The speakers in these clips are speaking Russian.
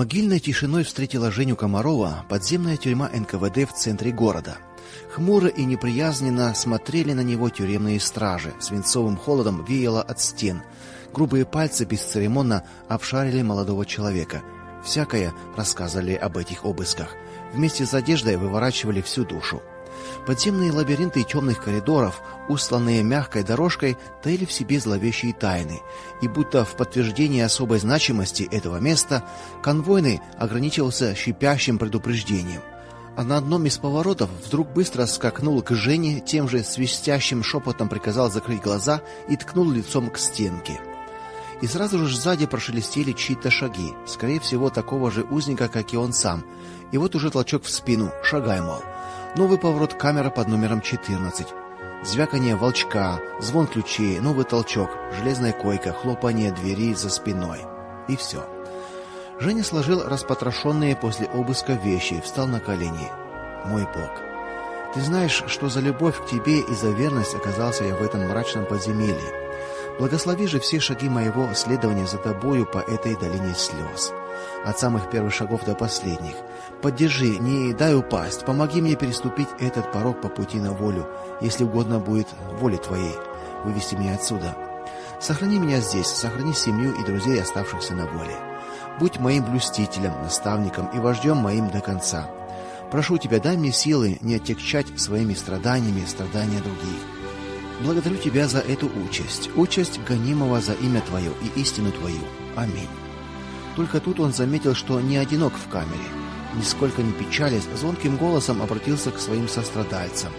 Могильной тишиной встретила Женю Комарова подземная тюрьма НКВД в центре города. Хмуро и неприязненно смотрели на него тюремные стражи. Свинцовым холодом веяло от стен. Грубые пальцы бесцеремонно обшарили молодого человека. Всякое рассказывали об этих обысках. Вместе с одеждой выворачивали всю душу. Подземные лабиринты темных коридоров, устланные мягкой дорожкой, таили в себе зловещие тайны, и будто в подтверждение особой значимости этого места конвойный ограничивался шипящим предупреждением. А на одном из поворотов вдруг быстро скакнул к Жене, тем же свистящим шепотом приказал закрыть глаза и ткнул лицом к стенке. И сразу же сзади прошелестели чьи-то шаги, скорее всего, такого же узника, как и он сам. И вот уже толчок в спину: "Шагай, мол". Новый поворот камера под номером 14. Звяканье волчка, звон ключей, новый толчок, железная койка, хлопанье двери за спиной. И все. Женя сложил распотрошенные после обыска вещи, встал на колени. Мой Бог, ты знаешь, что за любовь к тебе и за верность оказался я в этом мрачном подземелье. Благослови же все шаги моего следования за тобою по этой долине слез от самых первых шагов до последних. Поддержи, не дай упасть. Помоги мне переступить этот порог по пути на волю, если угодно будет воле твоей вывести меня отсюда. Сохрани меня здесь, сохрани семью и друзей, оставшихся на воле. Будь моим блюстителем, наставником и вождем моим до конца. Прошу тебя, дай мне силы не отягчать своими страданиями страдания других. Благодарю тебя за эту участь, участь гонимого за имя твое и истину твою. Аминь. Только тут он заметил, что не одинок в камере. Нисколько не печалясь, звонким голосом обратился к своим сострадальцам.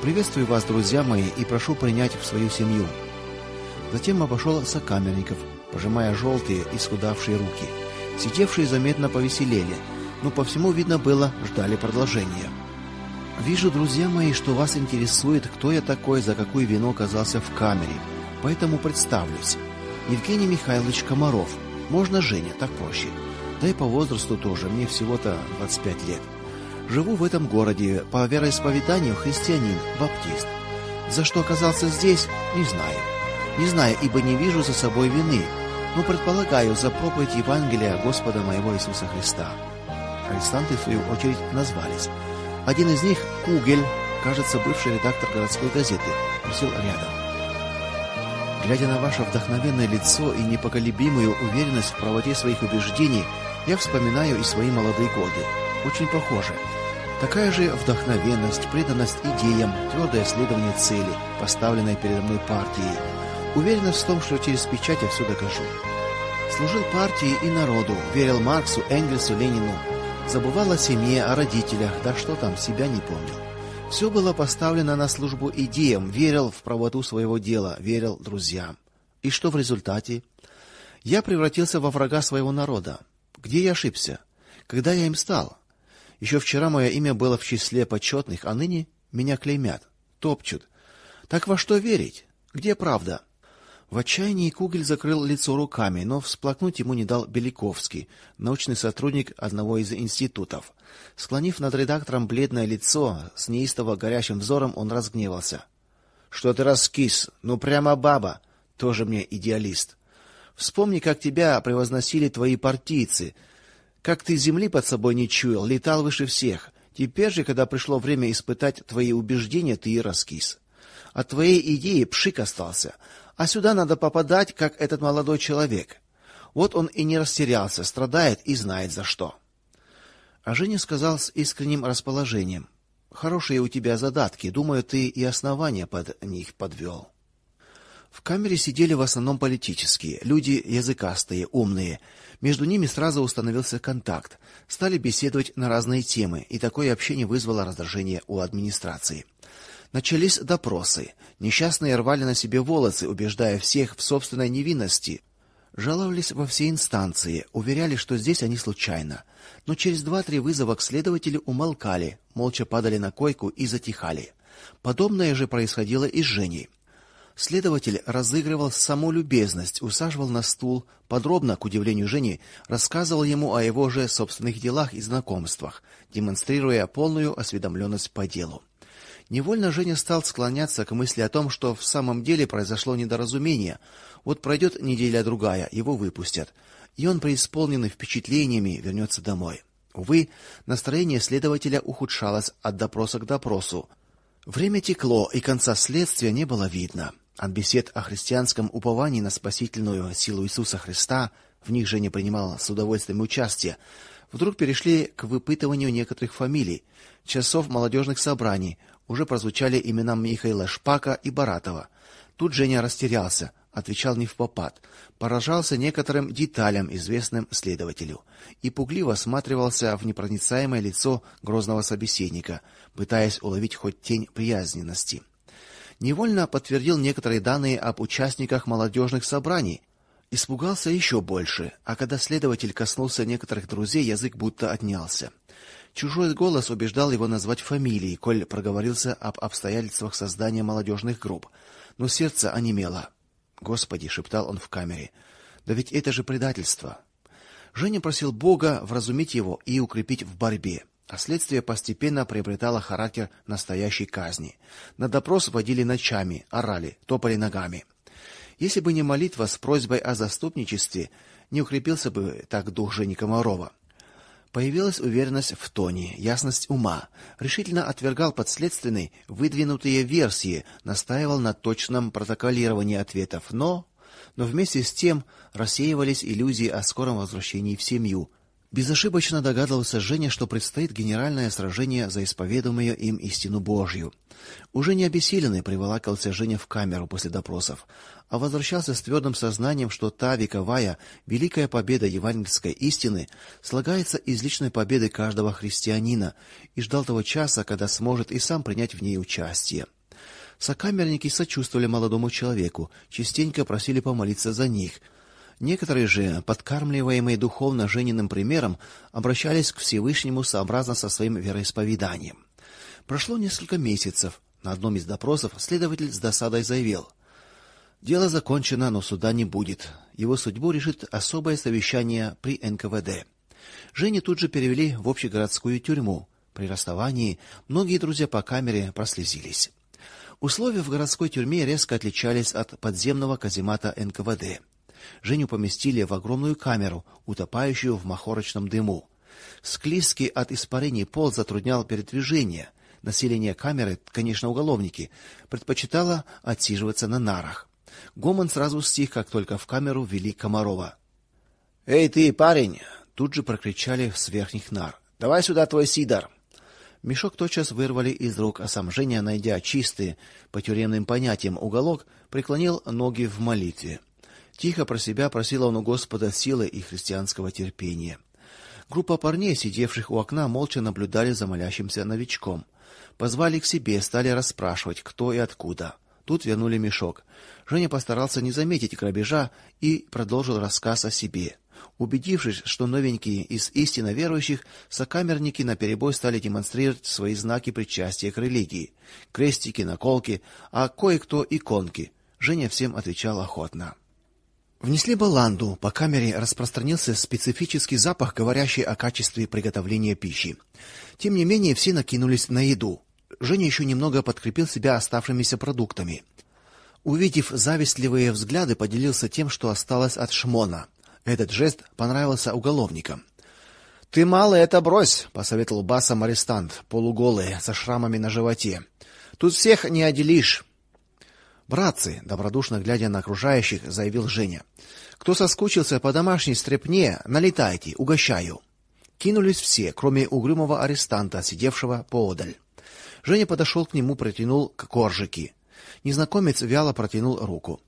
Приветствую вас, друзья мои, и прошу принять в свою семью. Затем обошел сокамерников, пожимая желтые исхудавшие руки. Сидевшие заметно повеселели, но по всему видно было, ждали продолжения. Вижу, друзья мои, что вас интересует, кто я такой, за какую вину оказался в камере. Поэтому представлюсь. Евгений Михайлович Комаров, можно Женя, так проще. Да и по возрасту тоже, мне всего-то 25 лет. Живу в этом городе, по вероисповеданию христианин, баптист. За что оказался здесь, не знаю. Не знаю, ибо не вижу за собой вины, но предполагаю за проповедь Евангелия Господа моего Иисуса Христа. Арестанты в свою очередь назвались. Один из них Кугель, кажется, бывший редактор городской газеты, присел рядом. Глядя на ваше вдохновенное лицо и непоколебимую уверенность в правоте своих убеждений, я вспоминаю и свои молодые годы. Очень похоже. Такая же вдохновенность, преданность идеям, твердое следование цели, поставленной передо мной партией. Уверенность в том, что через печать я все докажу. Служил партии и народу, верил Марксу, Энгельсу, Ленину. Забывал о семье, о родителях, да что там, себя не помнил. Все было поставлено на службу идеям, верил в правоту своего дела, верил друзьям. И что в результате? Я превратился во врага своего народа. Где я ошибся? Когда я им стал? Еще вчера мое имя было в числе почетных, а ныне меня клеймят, топчут. Так во что верить? Где правда? В отчаянии Кугель закрыл лицо руками, но всплакнуть ему не дал Беликовский, научный сотрудник одного из институтов. Склонив над редактором бледное лицо, с неистово горящим взором он разгневался. Что ты раскис? Ну прямо баба, тоже мне идеалист. Вспомни, как тебя превозносили твои партийцы, как ты земли под собой не чуял, летал выше всех. Теперь же, когда пришло время испытать твои убеждения, ты и раскис. От твоей идеи пшик остался. А сюда надо попадать, как этот молодой человек. Вот он и не растерялся, страдает и знает за что. А Женя сказал с искренним расположением: "Хорошие у тебя задатки, думаю, ты и основания под них подвел». В камере сидели в основном политические, люди языкастые, умные. Между ними сразу установился контакт. Стали беседовать на разные темы, и такое общение вызвало раздражение у администрации. Начались допросы. Несчастные рвали на себе волосы, убеждая всех в собственной невинности. Жаловались во все инстанции, уверяли, что здесь они случайно. Но через два-три вызова к следователю умолкали, молча падали на койку и затихали. Подобное же происходило и с Женей. Следователь разыгрывал саму любезность, усаживал на стул, подробно, к удивлению Жени, рассказывал ему о его же собственных делах и знакомствах, демонстрируя полную осведомленность по делу. Невольно Женя стал склоняться к мысли о том, что в самом деле произошло недоразумение. Вот пройдет неделя другая, его выпустят, и он преисполненный впечатлениями вернется домой. Увы, настроение следователя ухудшалось от допроса к допросу. Время текло, и конца следствия не было видно. От бесед о христианском уповании на спасительную силу Иисуса Христа, в них Женя принимал с удовольствием участие, вдруг перешли к выпытыванию некоторых фамилий. Часов молодежных собраний уже прозвучали имена Михаила Шпака и Баратова. Тут Женя растерялся, отвечал не в попад, поражался некоторым деталям, известным следователю, и пугливо осматривался в непроницаемое лицо грозного собеседника, пытаясь уловить хоть тень приязненности. Невольно подтвердил некоторые данные об участниках молодежных собраний, Испугался еще больше, а когда следователь коснулся некоторых друзей, язык будто отнялся. Чужой голос убеждал его назвать фамилии, коль проговорился об обстоятельствах создания молодежных групп. Но сердце онемело. "Господи", шептал он в камере. "Да ведь это же предательство". Женя просил Бога вразумить его и укрепить в борьбе. А следствие постепенно приобретало характер настоящей казни. На допрос водили ночами, орали, топали ногами. Если бы не молитва с просьбой о заступничестве, не укрепился бы так дух Жени Комарова. Появилась уверенность в тоне, ясность ума. Решительно отвергал подследственный выдвинутые версии, настаивал на точном протоколировании ответов, но но вместе с тем рассеивались иллюзии о скором возвращении в семью, Безошибочно догадывался Женя, что предстоит генеральное сражение за исповедуемую им истину Божью. Уже не обессиленный приволакался Женя в камеру после допросов, а возвращался с твердым сознанием, что та вековая великая победа евангельской истины слагается из личной победы каждого христианина, и ждал того часа, когда сможет и сам принять в ней участие. Сокамерники сочувствовали молодому человеку, частенько просили помолиться за них – Некоторые же, подкармливаемые духовно Жениным примером, обращались к Всевышнему сообразно со своим вероисповеданием. Прошло несколько месяцев. На одном из допросов следователь с досадой заявил: "Дело закончено, но суда не будет. Его судьбу решит особое совещание при НКВД". Женю тут же перевели в общегородскую тюрьму. При расставании многие друзья по камере прослезились. Условия в городской тюрьме резко отличались от подземного каземата НКВД. Женю поместили в огромную камеру, утопающую в махорочном дыму. Склизкий от испарений пол затруднял передвижение. Население камеры, конечно, уголовники, предпочитало отсиживаться на нарах. Гомон сразу стих, как только в камеру ввели Комарова. "Эй ты, парень!" тут же прокричали с верхних нар. "Давай сюда твой сидор!" Мешок тотчас вырвали из рук, а сам Женя, найдя чистый по тюремным понятиям уголок, преклонил ноги в молитве. Тихо про себя просил он у Господа силы и христианского терпения. Группа парней, сидевших у окна, молча наблюдали за молящимся новичком. Позвали к себе, стали расспрашивать, кто и откуда. Тут вернули мешок. Женя постарался не заметить грабежа и продолжил рассказ о себе. Убедившись, что новенькие из истинно верующих, сокамерники наперебой стали демонстрировать свои знаки причастия к религии: крестики, наколки, а кое-кто иконки. Женя всем отвечал охотно. Внесли баланду, по камере распространился специфический запах, говорящий о качестве приготовления пищи. Тем не менее, все накинулись на еду. Женя еще немного подкрепил себя оставшимися продуктами. Увидев завистливые взгляды, поделился тем, что осталось от шмона. Этот жест понравился уголовникам. Ты мало это брось, посоветовал басом арестант, полуголый, со шрамами на животе. Тут всех не отделишь. Братцы, добродушно глядя на окружающих, заявил Женя. Кто соскучился по домашней стрепне, налетайте, угощаю. Кинулись все, кроме угрюмого арестанта, сидевшего поодаль. Женя подошел к нему, протянул коржики. Незнакомец вяло протянул руку.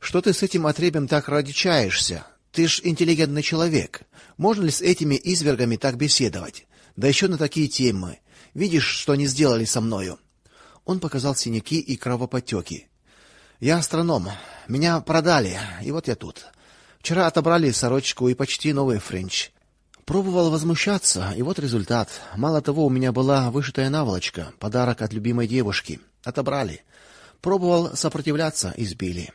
Что ты с этим отребем так радичаешься? Ты ж интеллигентный человек. Можно ли с этими извергами так беседовать? Да еще на такие темы. Видишь, что они сделали со мною? Он показал синяки и кровоподтеки. Я астроном. Меня продали, и вот я тут. Вчера отобрали сорочку и почти новый френч. Пробовал возмущаться, и вот результат. Мало того, у меня была вышитая наволочка, подарок от любимой девушки. Отобрали. Пробовал сопротивляться, избили.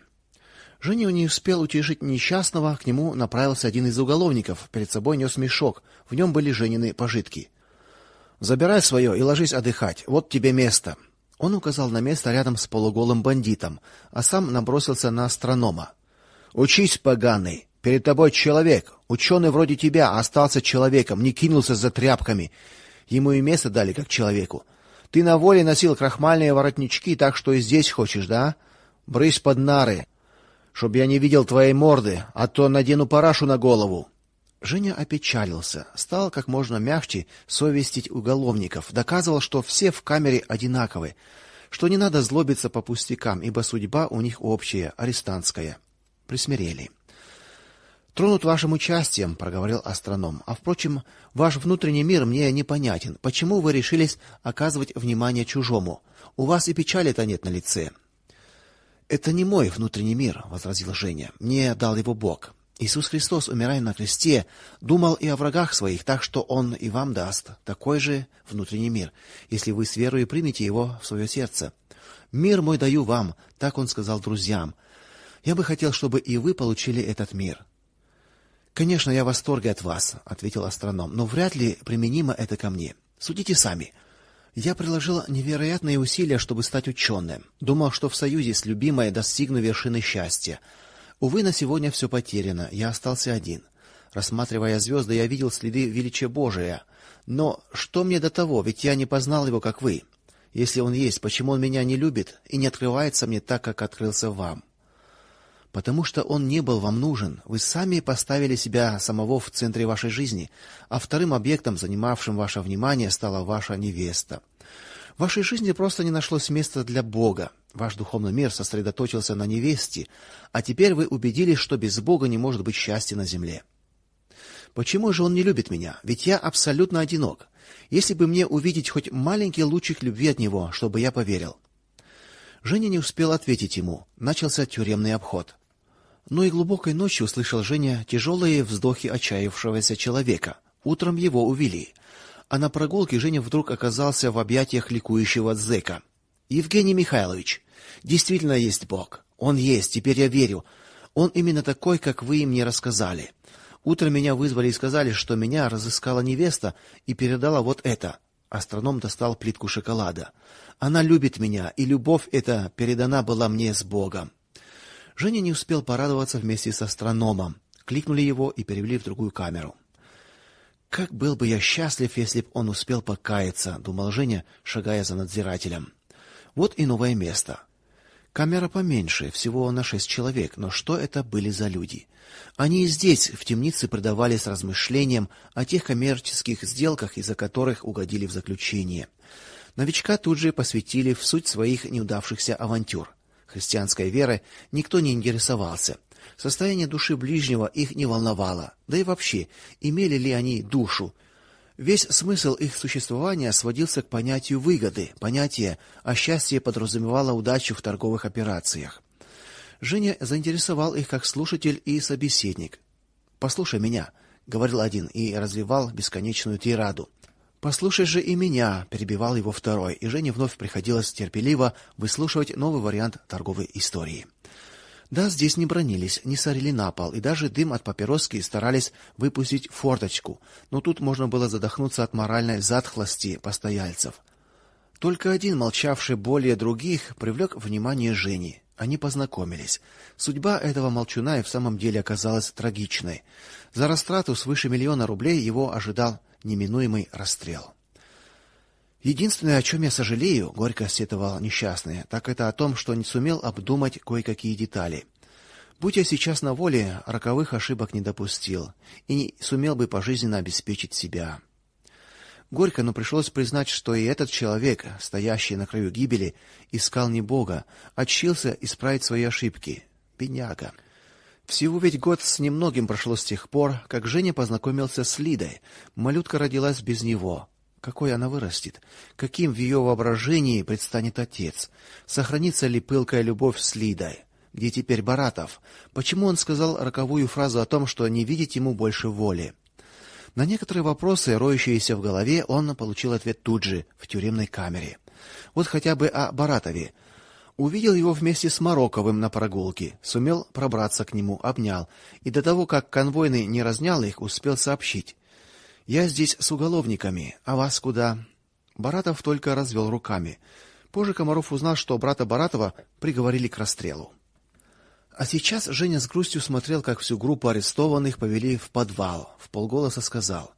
Женя не успел утешить несчастного, к нему направился один из уголовников. Перед собой нес мешок, в нем были Женины пожитки. Забирай свое и ложись отдыхать. Вот тебе место. Он указал на место рядом с полуголым бандитом, а сам набросился на астронома. Учись, поганый, перед тобой человек, ученый вроде тебя, остался человеком, не кинулся за тряпками. Ему и место дали как человеку. Ты на воле носил крахмальные воротнички, так что и здесь хочешь, да? Брысь под нары, чтоб я не видел твоей морды, а то надену парашу на голову. Женя опечалился, стал как можно мягче совестить уголовников, доказывал, что все в камере одинаковы, что не надо злобиться по пустякам, ибо судьба у них общая, арестантская. Присмирели. Тронут вашим участием, проговорил астроном. А впрочем, ваш внутренний мир мне непонятен. Почему вы решились оказывать внимание чужому? У вас и печали-то нет на лице. Это не мой внутренний мир, возразил Женя. Мне дал его Бог. Иисус Христос, умирая на кресте, думал и о врагах своих, так что он и вам даст такой же внутренний мир, если вы с верой примете его в свое сердце. Мир мой даю вам, так он сказал друзьям. Я бы хотел, чтобы и вы получили этот мир. Конечно, я в восторге от вас, ответил астроном, но вряд ли применимо это ко мне. Судите сами. Я приложил невероятные усилия, чтобы стать ученым. Думал, что в союзе с любимой достигну вершины счастья. Увы, на сегодня все потеряно. Я остался один. Рассматривая звезды, я видел следы величия Божия. Но что мне до того, ведь я не познал его, как вы. Если он есть, почему он меня не любит и не открывается мне так, как открылся вам? Потому что он не был вам нужен. Вы сами поставили себя самого в центре вашей жизни, а вторым объектом, занимавшим ваше внимание, стала ваша невеста. В вашей жизни просто не нашлось места для Бога. Ваш духовный мир сосредоточился на невесте, а теперь вы убедились, что без Бога не может быть счастья на земле. Почему же он не любит меня? Ведь я абсолютно одинок. Если бы мне увидеть хоть маленький лучик любви от него, чтобы я поверил. Женя не успел ответить ему. Начался тюремный обход. Но и глубокой ночью услышал Женя тяжелые вздохи отчаявшегося человека. Утром его увели а на прогулке Женя вдруг оказался в объятиях ликующего зэка. Евгений Михайлович, действительно есть Бог. Он есть, теперь я верю. Он именно такой, как вы мне рассказали. Утром меня вызвали и сказали, что меня разыскала невеста и передала вот это. Астроном достал плитку шоколада. Она любит меня, и любовь эта передана была мне с Богом. Женя не успел порадоваться вместе с астрономом. Кликнули его и перевели в другую камеру. Как был бы я счастлив, если б он успел покаяться, думал Женя, шагая за надзирателем. Вот и новое место. Камера поменьше, всего на шесть человек, но что это были за люди? Они и здесь, в темнице, предавались размышлениям о тех коммерческих сделках, из-за которых угодили в заключение. Новичка тут же посвятили в суть своих неудавшихся авантюр. Христианской верой никто не интересовался. Состояние души ближнего их не волновало. Да и вообще, имели ли они душу? Весь смысл их существования сводился к понятию выгоды. Понятие о счастье подразумевало удачу в торговых операциях. Женя заинтересовал их как слушатель и собеседник. "Послушай меня", говорил один и развивал бесконечную тираду. "Послушай же и меня", перебивал его второй, и Жене вновь приходилось терпеливо выслушивать новый вариант торговой истории. Да, здесь не бронились, не сорили на пол, и даже дым от папироски старались выпустить форточку, но тут можно было задохнуться от моральной затхлости постояльцев. Только один, молчавший более других, привлек внимание Жени. Они познакомились. Судьба этого молчуна и в самом деле оказалась трагичной. За растрату свыше миллиона рублей его ожидал неминуемый расстрел. Единственное, о чем я сожалею, горько сетовал несчастный, так это о том, что не сумел обдумать кое-какие детали. Будь я сейчас на воле, роковых ошибок не допустил и не сумел бы пожизненно обеспечить себя. Горько, но пришлось признать, что и этот человек, стоящий на краю гибели, искал не Бога, а исправить свои ошибки. Бедняга. Всего ведь год с немногим прошло с тех пор, как Женя познакомился с Лидой. Малютка родилась без него. Какой она вырастет? Каким в ее воображении предстанет отец? Сохранится ли пылкая любовь с Лидой? Где теперь Баратов? Почему он сказал роковую фразу о том, что не видит ему больше воли? На некоторые вопросы, роющиеся в голове, он получил ответ тут же, в тюремной камере. Вот хотя бы о Баратове. Увидел его вместе с Мароковым на прогулке, сумел пробраться к нему, обнял, и до того, как конвойный не разнял их, успел сообщить: я здесь с уголовниками, а вас куда? Баратов только развел руками. Позже Комаров узнал, что брата Баратова приговорили к расстрелу. А сейчас Женя с грустью смотрел, как всю группу арестованных повели в подвал. В полголоса сказал: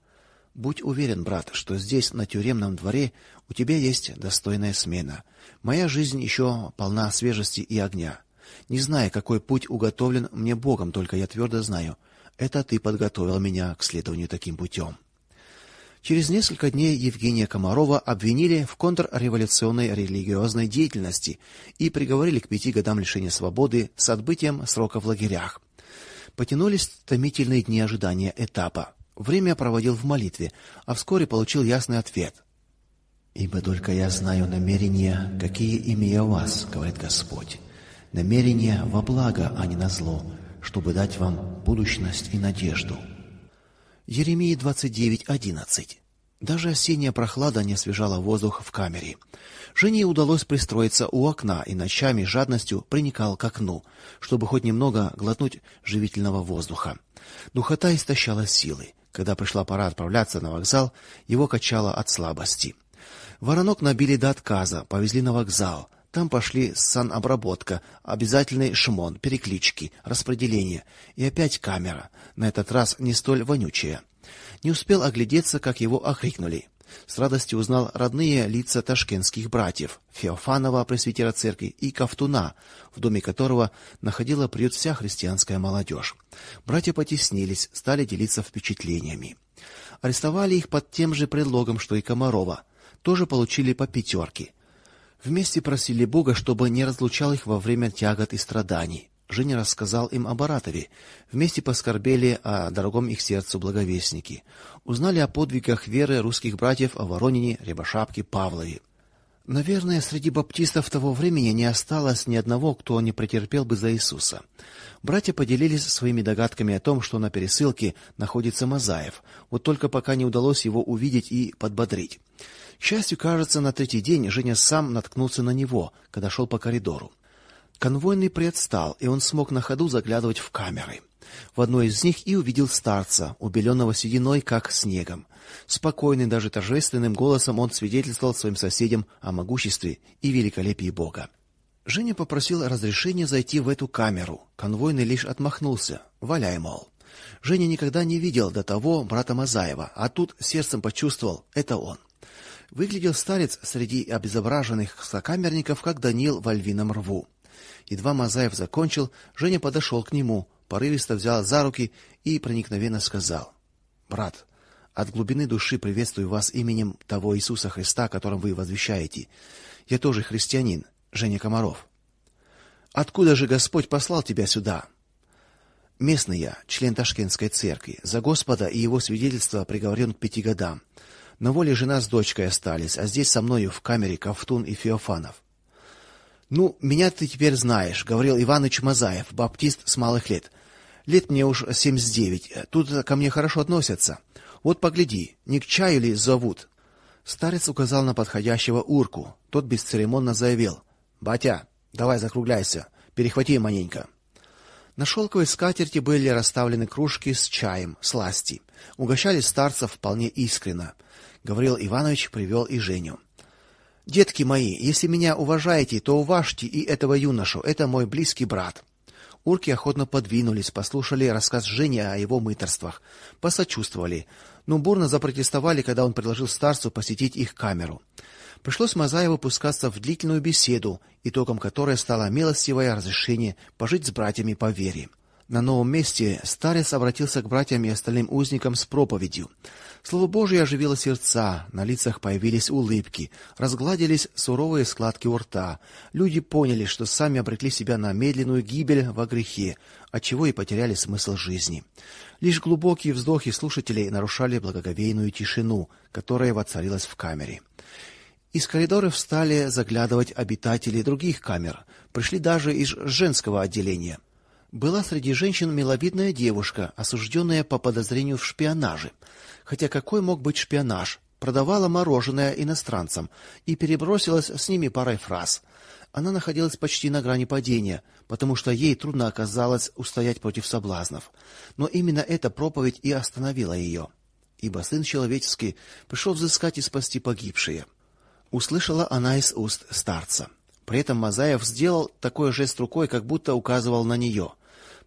"Будь уверен, брат, что здесь на тюремном дворе у тебя есть достойная смена. Моя жизнь еще полна свежести и огня. Не знаю, какой путь уготовлен мне Богом, только я твердо знаю, это ты подготовил меня к следованию таким путем». Через несколько дней Евгения Комарова обвинили в контрреволюционной религиозной деятельности и приговорили к пяти годам лишения свободы с отбытием срока в лагерях. Потянулись томительные дни ожидания этапа. Время проводил в молитве, а вскоре получил ясный ответ. Ибо только я знаю намерения, какие имею вас, говорит Господь. Намерения во благо, а не на зло, чтобы дать вам будущность и надежду. Еремии 29:11. Даже осенняя прохлада не освежала воздух в камере. Жене удалось пристроиться у окна и ночами жадностью приникал к окну, чтобы хоть немного глотнуть живительного воздуха. Духота истощала силы. Когда пришла пора отправляться на вокзал, его качало от слабости. Воронок набили до отказа, повезли на вокзал. Там пошли санобработка, обязательный шмон, переклички, распределение и опять камера, на этот раз не столь вонючая. Не успел оглядеться, как его охрикнули. С радостью узнал родные лица ташкентских братьев: Феофанова, пресвитера церкви, и Ковтуна, в доме которого находила приют вся христианская молодежь. Братья потеснились, стали делиться впечатлениями. Арестовали их под тем же предлогом, что и Комарова. Тоже получили по пятерке. Вместе просили Бога, чтобы не разлучал их во время тягот и страданий. Женя рассказал им о Баратове. Вместе поскорбели о дорогом их сердцу благовестнике. Узнали о подвигах веры русских братьев о Воронине, Рябошапке, Павлове. Наверное, среди баптистов того времени не осталось ни одного, кто не претерпел бы за Иисуса. Братья поделились своими догадками о том, что на пересылке находится Мазаев. Вот только пока не удалось его увидеть и подбодрить. К счастью, кажется, на третий день Женя сам наткнулся на него, когда шел по коридору. Конвойный приотстал, и он смог на ходу заглядывать в камеры. В одной из них и увидел старца, убеленного сединой, как снегом. Спокойным, даже торжественным голосом он свидетельствовал своим соседям о могуществе и великолепии Бога. Женя попросил разрешения зайти в эту камеру. Конвойный лишь отмахнулся: "Валяй, мол". Женя никогда не видел до того брата Мазаева, а тут сердцем почувствовал это он. Выглядел старец среди обезображенных сокамерников, как Даниил в львином рву. Едва Мазаев закончил, Женя подошел к нему, порывисто взял за руки и проникновенно сказал: "Брат, от глубины души приветствую вас именем того Иисуса Христа, которым вы возвещаете. Я тоже христианин, Женя Комаров. Откуда же Господь послал тебя сюда?" Местный я, член Ташкентской церкви. За Господа и его свидетельство приговорен к пяти годам. На воле жена с дочкой остались, а здесь со мною в камере Ковтун и Феофанов. Ну, меня ты теперь знаешь, говорил Иваныч Мазаев, баптист с малых лет. Лет мне уж семьдесят девять. Тут ко мне хорошо относятся. Вот погляди, не к чаю ли зовут. Старец указал на подходящего урку. Тот бесцеремонно заявил: "Батя, давай закругляйся, перехвати маленько". На шелковой скатерти были расставлены кружки с чаем, сласти. Угощали старцев вполне искренно. Гаврил Иванович привел и Женю. Детки мои, если меня уважаете, то уважьте и этого юношу. Это мой близкий брат. Урки охотно подвинулись, послушали рассказ Жени о его мытарствах, посочувствовали, но бурно запротестовали, когда он предложил старцу посетить их камеру. Пришлось Мазаеву пускаться в длительную беседу, итогом которой стало милостивое разрешение пожить с братьями по вере. На новом месте старец обратился к братьям и остальным узникам с проповедью. Слово Божье оживило сердца, на лицах появились улыбки, разгладились суровые складки у рта. Люди поняли, что сами обрекли себя на медленную гибель во грехе, отчего и потеряли смысл жизни. Лишь глубокие вздохи слушателей нарушали благоговейную тишину, которая воцарилась в камере. Из коридоров стали заглядывать обитатели других камер, пришли даже из женского отделения. Была среди женщин миловидная девушка, осужденная по подозрению в шпионаже. Хотя какой мог быть шпионаж? Продавала мороженое иностранцам и перебросилась с ними парой фраз. Она находилась почти на грани падения, потому что ей трудно оказалось устоять против соблазнов. Но именно эта проповедь и остановила ее. Ибо сын человеческий пришел взыскать и спасти погибшие. услышала она из уст старца. При этом Мазаев сделал такой жест рукой, как будто указывал на нее.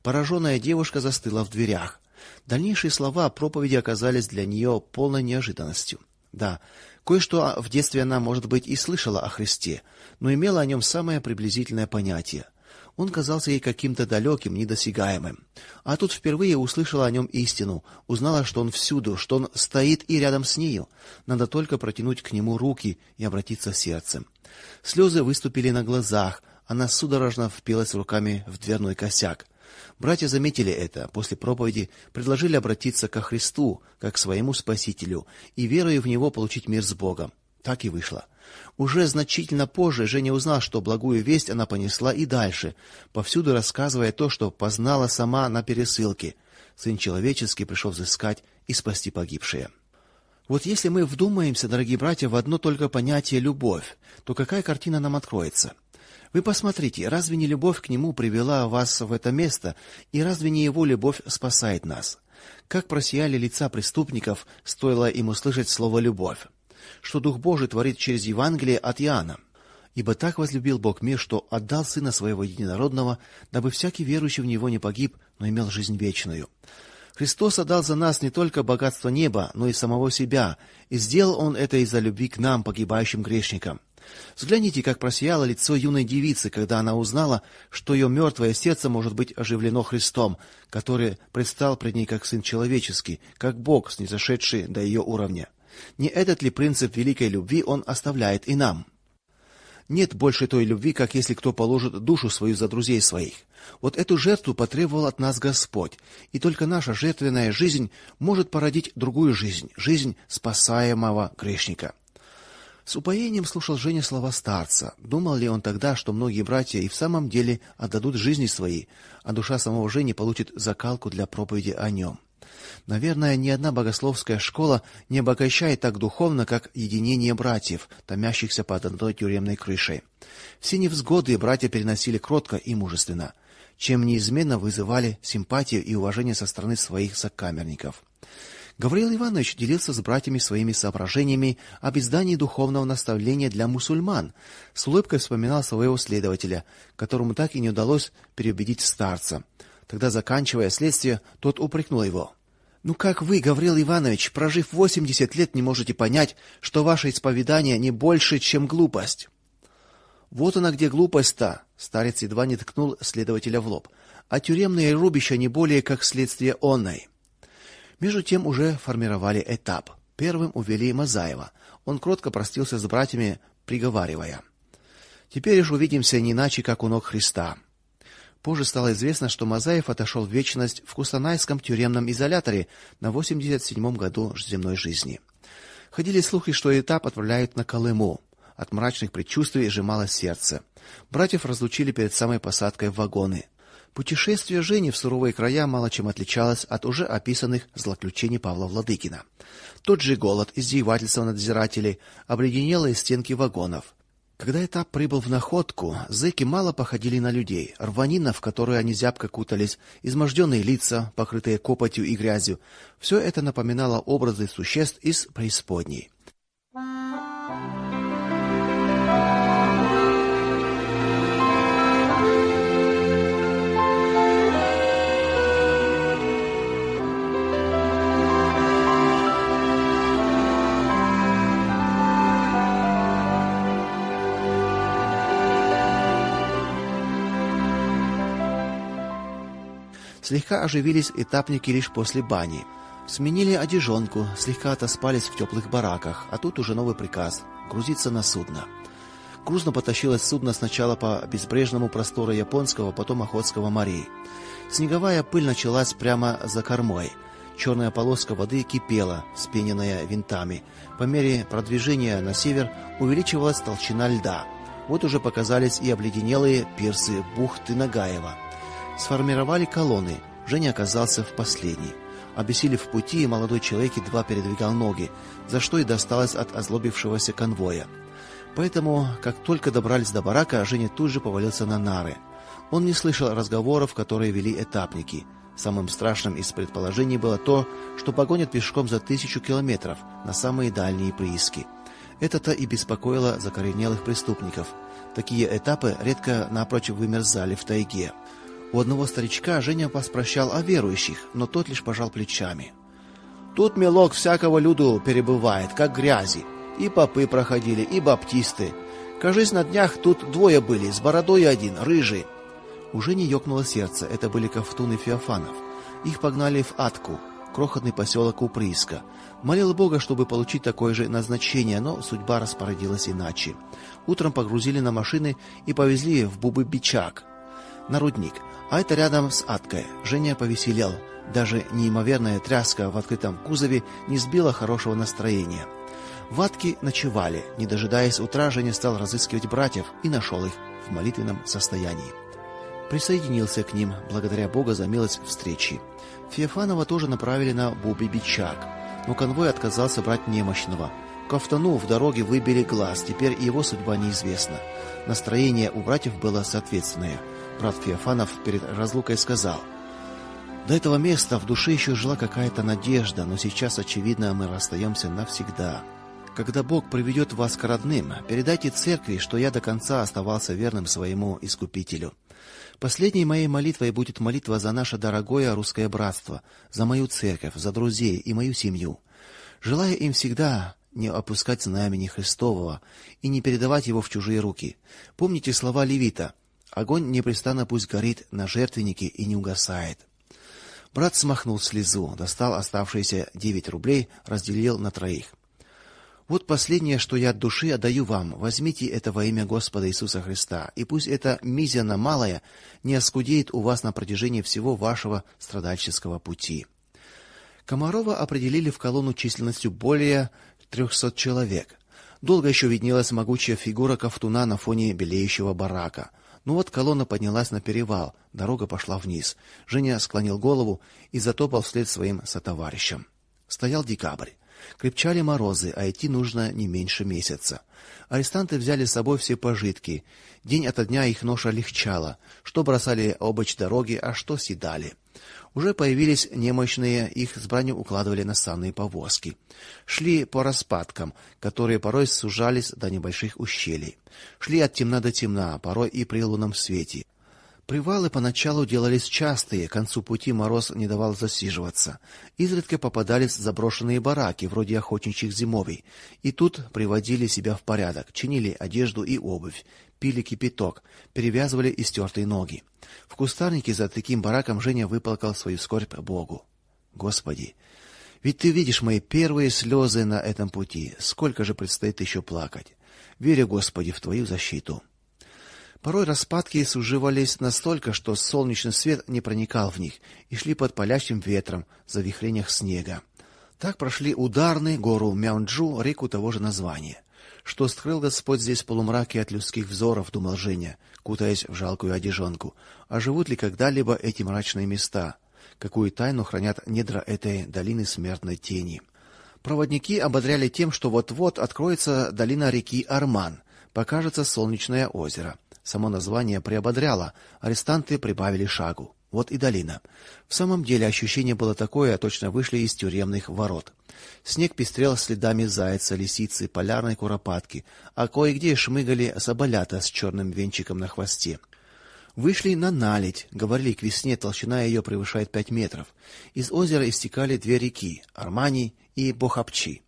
Пораженная девушка застыла в дверях. Дальнейшие слова проповеди оказались для нее полной неожиданностью. Да, кое-что в детстве она, может быть, и слышала о Христе, но имела о нем самое приблизительное понятие. Он казался ей каким-то далеким, недосягаемым. А тут впервые услышала о нем истину, узнала, что он всюду, что он стоит и рядом с нею. Надо только протянуть к нему руки и обратиться сердцем. Слезы выступили на глазах. Она судорожно впилась руками в дверной косяк. Братья заметили это, после проповеди предложили обратиться ко Христу, как к своему Спасителю, и верою в него получить мир с Богом. Так и вышло. Уже значительно позже Женя узнал, что благую весть она понесла и дальше, повсюду рассказывая то, что познала сама на пересылке. Сын человеческий пришел взыскать и спасти погибшие. Вот если мы вдумаемся, дорогие братья, в одно только понятие любовь, то какая картина нам откроется? Вы посмотрите, разве не любовь к нему привела вас в это место, и разве не его любовь спасает нас? Как просияли лица преступников, стоило им услышать слово любовь что Дух Божий творит через Евангелие от Иоанна. Ибо так возлюбил Бог мир, что отдал сына своего единородного, дабы всякий верующий в него не погиб, но имел жизнь вечную. Христос отдал за нас не только богатство неба, но и самого себя, и сделал он это из-за любви к нам, погибающим грешникам. Взгляните, как просияло лицо юной девицы, когда она узнала, что ее мертвое сердце может быть оживлено Христом, который предстал пред ней как сын человеческий, как Бог, снизошедший до ее уровня. Не этот ли принцип великой любви он оставляет и нам? Нет больше той любви, как если кто положит душу свою за друзей своих. Вот эту жертву потребовал от нас Господь, и только наша жертвенная жизнь может породить другую жизнь, жизнь спасаемого грешника. С упоением слушал Женя слова старца. Думал ли он тогда, что многие братья и в самом деле отдадут жизни свои, а душа самого Жени получит закалку для проповеди о нем? Наверное, ни одна богословская школа не обогащает так духовно, как единение братьев, томящихся под одной тюремной крышей. Все невзгоды братья переносили кротко и мужественно, чем неизменно вызывали симпатию и уважение со стороны своих сокамерников. Гавриил Иванович делился с братьями своими соображениями об издании духовного наставления для мусульман. С улыбкой вспоминал своего следователя, которому так и не удалось переубедить старца. Тогда, заканчивая следствие, тот упрекнул его: "Ну как вы, Гаврил Иванович, прожив 80 лет, не можете понять, что ваше исповедание не больше, чем глупость?" Вот она где глупость-то, старец едва не ткнул следователя в лоб. А тюремные рубища не более как следствие онной. Между тем уже формировали этап. Первым увели Мазаева. Он кротко простился с братьями, приговаривая: "Теперь уж увидимся не иначе, как у ног Христа". Позже стало известно, что Мазаев отошел в вечность в Кустанайском тюремном изоляторе на 87-м году земной жизни. Ходили слухи, что этап отправляют на Колыму. От мрачных предчувствий сжималось сердце. Братьев разлучили перед самой посадкой в вагоны. Путешествие Жени в суровые края мало чем отличалось от уже описанных злоключений Павла Владыкина. Тот же голод, издевательства надзирателей, обледенелые стенки вагонов, когда этап прибыл в находку, зэки мало походили на людей. Рванина, в которую они зябко кутались, изможденные лица, покрытые копотью и грязью все это напоминало образы существ из преисподней. Слегка оживились этапники лишь после бани. Сменили одежонку, слегка отоспались в теплых бараках, а тут уже новый приказ грузиться на судно. Грузно потащилось судно сначала по безбрежному простору японского, потом охотского морей. Снеговая пыль началась прямо за кормой. Черная полоска воды кипела, вспененная винтами. По мере продвижения на север увеличивалась толщина льда. Вот уже показались и обледенелые пирсы бухты Нагаева сформировали колонны. Женя оказался в последней. Обессилев пути, молодой человек едва передвигал ноги, за что и досталось от озлобившегося конвоя. Поэтому, как только добрались до барака, Женя тут же повалился на нары. Он не слышал разговоров, которые вели этапники. Самым страшным из предположений было то, что погонят пешком за тысячу километров на самые дальние прииски. Это-то и беспокоило закоренелых преступников. Такие этапы редко напрочь вымерзали в тайге. У одного старичка Женя поспрощал о верующих, но тот лишь пожал плечами. Тут мелок всякого люду перебывает, как грязи. И попы проходили, и баптисты. Кажись, на днях тут двое были, с бородой один, рыжий. Уже не ёкнуло сердце. Это были Ковтун и Феофанов. Их погнали в Атку, крохотный поселок у Прииска. Молил Бога, чтобы получить такое же назначение, но судьба распорядилась иначе. Утром погрузили на машины и повезли в Бубы-Бичак, на рудник. А это рядом с Аткой. Женя повеселел. Даже неимоверная тряска в открытом кузове не сбила хорошего настроения. Ватки ночевали. Не дожидаясь утра, Женя стал разыскивать братьев и нашел их в молитвенном состоянии. Присоединился к ним, благодаря Бога за милость встречи. Феофанова тоже направили на Бубибичак, но конвой отказался брать немощного. Ковтану в дороге выбили глаз, теперь его судьба неизвестна. Настроение у братьев было соответственное. Брат Феофанов перед разлукой сказал: "До этого места в душе еще жила какая-то надежда, но сейчас очевидно, мы расстаемся навсегда. Когда Бог приведет вас к родным, передайте церкви, что я до конца оставался верным своему искупителю. Последней моей молитвой будет молитва за наше дорогое русское братство, за мою церковь, за друзей и мою семью. Желаю им всегда не опускать знамени Христового и не передавать его в чужие руки. Помните слова левита: огонь непрестанно пусть горит на жертвеннике и не угасает. Брат смахнул слезу, достал оставшиеся девять рублей, разделил на троих. Вот последнее, что я от души отдаю вам. Возьмите это во имя Господа Иисуса Христа, и пусть это мизерно малое не оскудеет у вас на протяжении всего вашего страдальческого пути. Комарова определили в колонну численностью более трехсот человек. Долго еще виднелась могучая фигура Ковтуна на фоне белеющего барака. Ну вот колонна поднялась на перевал, дорога пошла вниз. Женя склонил голову и затопал вслед своим сотоварищам. Стоял декабрь. Крепчали морозы, а идти нужно не меньше месяца. Арестанты взяли с собой все пожитки. День ото дня их ноша легчала. Что бросали обочь дороги, а что съедали. Уже появились немощные, их с бранью укладывали на санные повозки. Шли по распадкам, которые порой сужались до небольших ущелий. Шли от темна до темна, порой и при лунном свете. Привалы поначалу делались частые, к концу пути мороз не давал засиживаться. Изредка попадались заброшенные бараки, вроде охотничьих зимовий, и тут приводили себя в порядок, чинили одежду и обувь, пили кипяток, перевязывали истертые ноги. В кустарнике за таким бараком Женя выплакал свою скорбь Богу. Господи, ведь ты видишь мои первые слезы на этом пути. Сколько же предстоит еще плакать? Верю, Господи, в твою защиту. Порой распадки суживались настолько, что солнечный свет не проникал в них, и шли под палящим ветром в завихрениях снега. Так прошли Ударный, гору Мянджу, реку того же названия. Что скрыл Господь здесь в полумраке от людских взоров, думал Женя, кутаясь в жалкую одежонку. А живут ли когда-либо эти мрачные места? Какую тайну хранят недра этой долины смертной тени? Проводники ободряли тем, что вот-вот откроется долина реки Арман, покажется солнечное озеро. Само название приободряло, арестанты прибавили шагу. Вот и долина. В самом деле ощущение было такое, точно вышли из тюремных ворот. Снег пестрел следами зайца, лисицы, полярной куропатки, а кое-где шмыгали соболята с черным венчиком на хвосте. Вышли на наледь, говорили, к весне толщина ее превышает пять метров. Из озера истекали две реки: Армани и Бохапчи.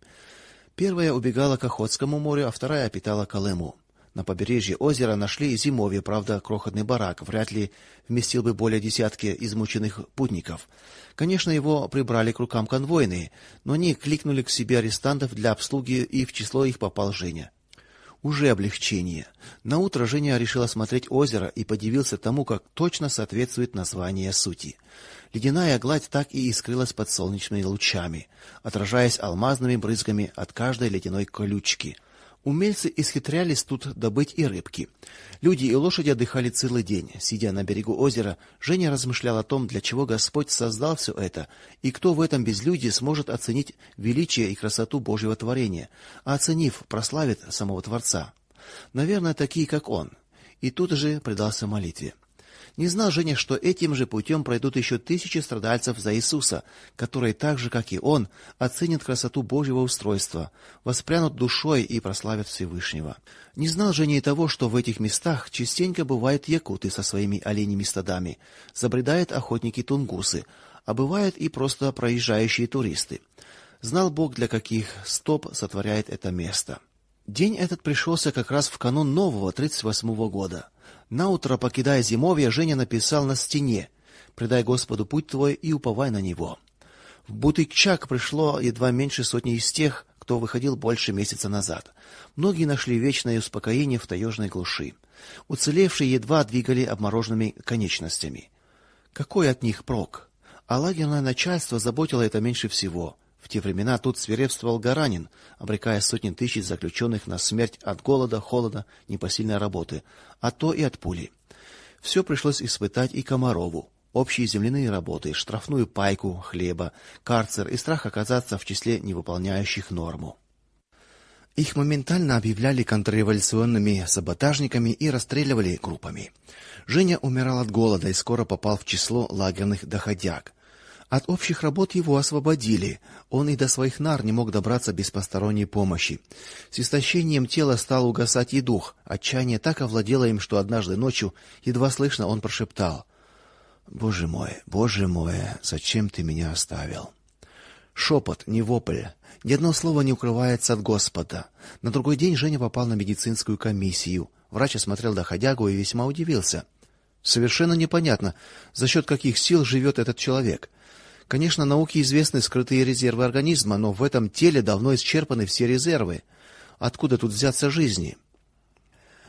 Первая убегала к Охотскому морю, а вторая питала Колыму. На побережье озера нашли зимовье, правда, крохотный барак, вряд ли вместил бы более десятки измученных путников. Конечно, его прибрали к рукам конвойные, но они кликнули к себе арестантов для обслуги, и в число их попал Женя. Уже облегчение. На утро Женя решил осмотреть озеро и подивился тому, как точно соответствует название сути. Ледяная гладь так и искрилась под солнечными лучами, отражаясь алмазными брызгами от каждой ледяной колючки. Умельцы исхитрялись тут добыть и рыбки. Люди и лошади отдыхали целый день. Сидя на берегу озера, Женя размышлял о том, для чего Господь создал все это, и кто в этом безлюдье сможет оценить величие и красоту Божьего творения, а оценив, прославит самого Творца. Наверное, такие, как он. И тут же предался молитве. Не знал Женя, что этим же путем пройдут еще тысячи страдальцев за Иисуса, которые так же, как и он, оценят красоту Божьего устройства, воспрянут душой и прославят Всевышнего. Не знал Женя и того, что в этих местах частенько бывают якуты со своими оленями стадами, забредают охотники-тунгусы, а бывают и просто проезжающие туристы. Знал Бог, для каких стоп сотворяет это место. День этот пришелся как раз в канун нового 38-го года. На утро, покидая зимовье, Женя написал на стене: "Предай Господу путь твой и уповай на него". В Бутыкчак пришло едва меньше сотни из тех, кто выходил больше месяца назад. Многие нашли вечное успокоение в таежной глуши. Уцелевшие едва двигали обмороженными конечностями. Какой от них прок? А лагерное начальство заботило это меньше всего. В те времена тут свирепствовал Гаранин, обрекая сотни тысяч заключенных на смерть от голода, холода, непосильной работы, а то и от пули. Все пришлось испытать и Комарову. Общие земляные работы, штрафную пайку хлеба, карцер и страх оказаться в числе невыполняющих норму. Их моментально объявляли контрреволюционными саботажниками и расстреливали группами. Женя умирал от голода и скоро попал в число лагерных доходяг. От общих работ его освободили. Он и до своих нар не мог добраться без посторонней помощи. С истощением тела стал угасать и дух. Отчаяние так овладело им, что однажды ночью едва слышно он прошептал: "Боже мой, Боже мой, зачем ты меня оставил?" Шепот, не вопль. Ни одно слово не укрывается от Господа. На другой день Женя попал на медицинскую комиссию. Врач осмотрел доходягу и весьма удивился. Совершенно непонятно, за счет каких сил живет этот человек. Конечно, науке известны скрытые резервы организма, но в этом теле давно исчерпаны все резервы. Откуда тут взяться жизни?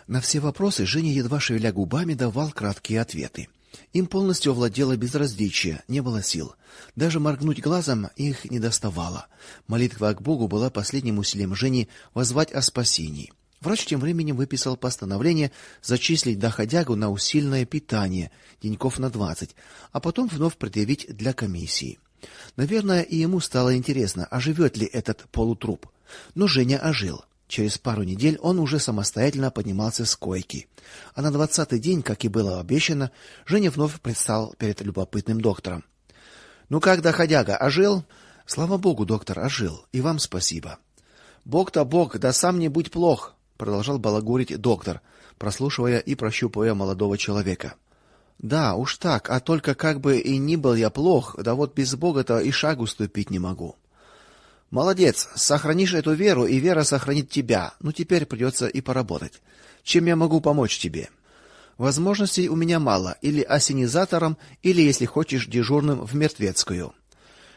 На все вопросы Женя едва шевеля губами давал краткие ответы. Им полностью овладело безразличие, не было сил. Даже моргнуть глазом их не доставало. Молитва к Богу была последним усилием Жени воззвать о спасении. Врач тем временем выписал постановление зачислить доходягу на усиленное питание деньков на двадцать, а потом вновь предъявить для комиссии. Наверное, и ему стало интересно, оживет ли этот полутруп. Но Женя ожил. Через пару недель он уже самостоятельно поднимался с койки. А на двадцатый день, как и было обещано, Женя вновь предстал перед любопытным доктором. Ну как доходяга, ожил? Слава богу, доктор, ожил. И вам спасибо. Бог-то бог, да сам не будь плох продолжал балагурить доктор, прослушивая и прощупывая молодого человека. Да, уж так, а только как бы и ни был я плох, да вот без Бога-то и шагу ступить не могу. Молодец, сохранишь эту веру, и вера сохранит тебя. Ну теперь придется и поработать. Чем я могу помочь тебе? Возможностей у меня мало, или осенизатором, или, если хочешь, дежурным в мертвецкую.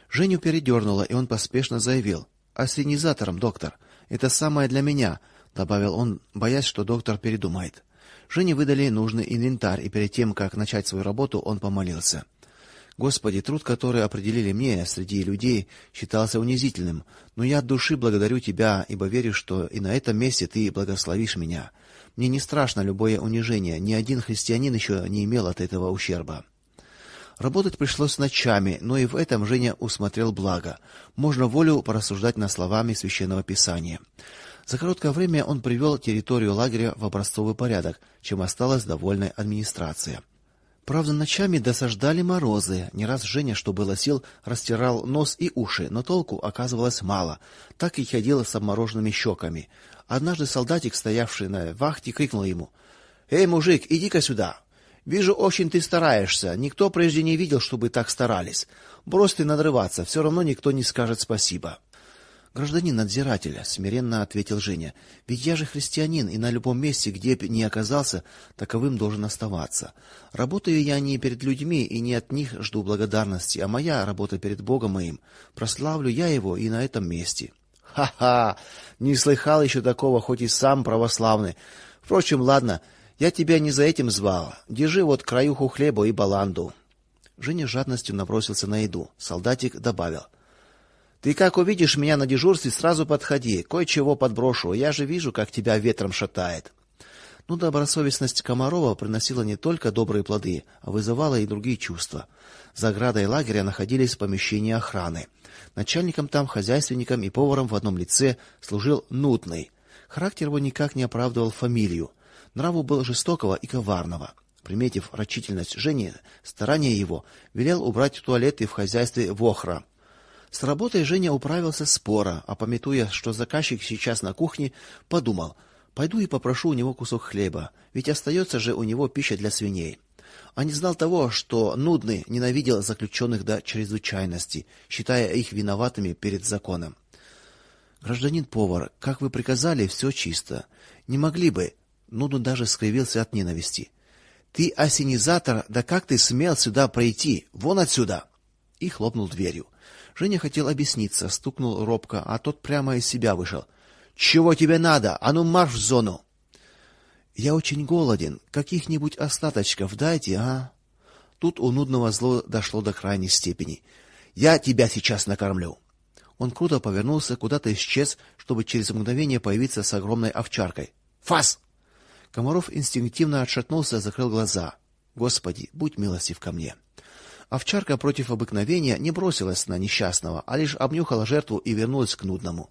Женю передернуло, и он поспешно заявил: "Осенизатором, доктор. Это самое для меня добавил он, боясь, что доктор передумает. Жене выдали нужный инвентарь, и перед тем, как начать свою работу, он помолился. Господи, труд, который определили мне среди людей, считался унизительным, но я от души благодарю тебя, ибо верю, что и на этом месте ты благословишь меня. Мне не страшно любое унижение, ни один христианин еще не имел от этого ущерба. Работать пришлось ночами, но и в этом Женя усмотрел благо. Можно волю порассуждать над словами священного писания. За короткое время он привел территорию лагеря в образцовый порядок, чем осталась довольная администрация. Правда, ночами досаждали морозы. Не раз Женя, что было сил, растирал нос и уши, но толку оказывалось мало. Так и ходил с обмороженными щеками. Однажды солдатик, стоявший на вахте, крикнул ему: "Эй, мужик, иди-ка сюда. Вижу, очень ты стараешься. Никто прежде не видел, чтобы так старались. Брось ты надрываться, все равно никто не скажет спасибо". Гражданин надзирателя, смиренно ответил Женя. Ведь я же христианин, и на любом месте, где б ни оказался, таковым должен оставаться. Работаю я не перед людьми и не от них жду благодарности, а моя работа перед Богом моим. Прославлю я его и на этом месте. Ха-ха. Не слыхал еще такого, хоть и сам православный. Впрочем, ладно, я тебя не за этим звал. Держи вот краюху хлеба и баланду. Женя жадностью набросился на еду. Солдатик добавил: ты как увидишь меня на дежурстве, сразу подходи, кое-чего подброшу. Я же вижу, как тебя ветром шатает. Ну, добросовестность Комарова приносила не только добрые плоды, а вызывала и другие чувства. За оградой лагеря находились помещения охраны. Начальником там, хозяйственником и поваром в одном лице служил Нутный. Характер его никак не оправдывал фамилию. Нраву был жестокого и коварного. заприметив рачительность Жени, старания его, велел убрать в туалет и в хозяйстве вохра. С работой Женя управился споро, а пометуя, что заказчик сейчас на кухне, подумал: пойду и попрошу у него кусок хлеба, ведь остается же у него пища для свиней. А не знал того, что нудный ненавидел заключенных до чрезвычайности, считая их виноватыми перед законом. Гражданин повар, как вы приказали, все чисто. Не могли бы? Нудный даже скривился от ненависти. Ты осенизатор, да как ты смел сюда пройти? Вон отсюда. И хлопнул дверью. Женя хотел объясниться, стукнул робко, а тот прямо из себя вышел. Чего тебе надо? А ну марш в зону. Я очень голоден. Каких-нибудь остаточков дайте, а? Тут у нудного зло дошло до крайней степени. Я тебя сейчас накормлю. Он круто повернулся, куда-то исчез, чтобы через мгновение появиться с огромной овчаркой. Фас! Комаров инстинктивно отшатнулся, закрыл глаза. Господи, будь милостив ко мне. Овчарка против обыкновения не бросилась на несчастного, а лишь обнюхала жертву и вернулась к нудному.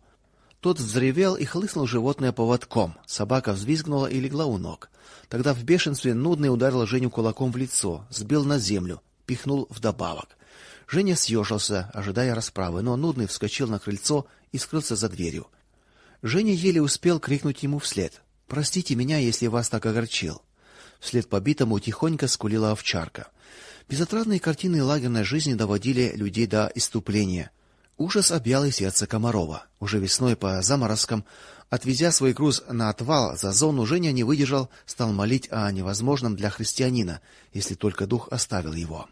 Тот взревел и хлыстнул животное поводком. Собака взвизгнула и легла у ног. Тогда в бешенстве нудный ударил Женю кулаком в лицо, сбил на землю, пихнул вдобавок. Женя съежился, ожидая расправы, но нудный вскочил на крыльцо и скрылся за дверью. Женя еле успел крикнуть ему вслед: "Простите меня, если вас так огорчил". Вслед побитому тихонько скулила овчарка. Безотрадные картины лагерной жизни доводили людей до иступления. Ужас объял и сердце Комарова. Уже весной по заморозкам, отвезя свой груз на отвал за зону, Женя не выдержал, стал молить о невозможном для христианина, если только дух оставил его.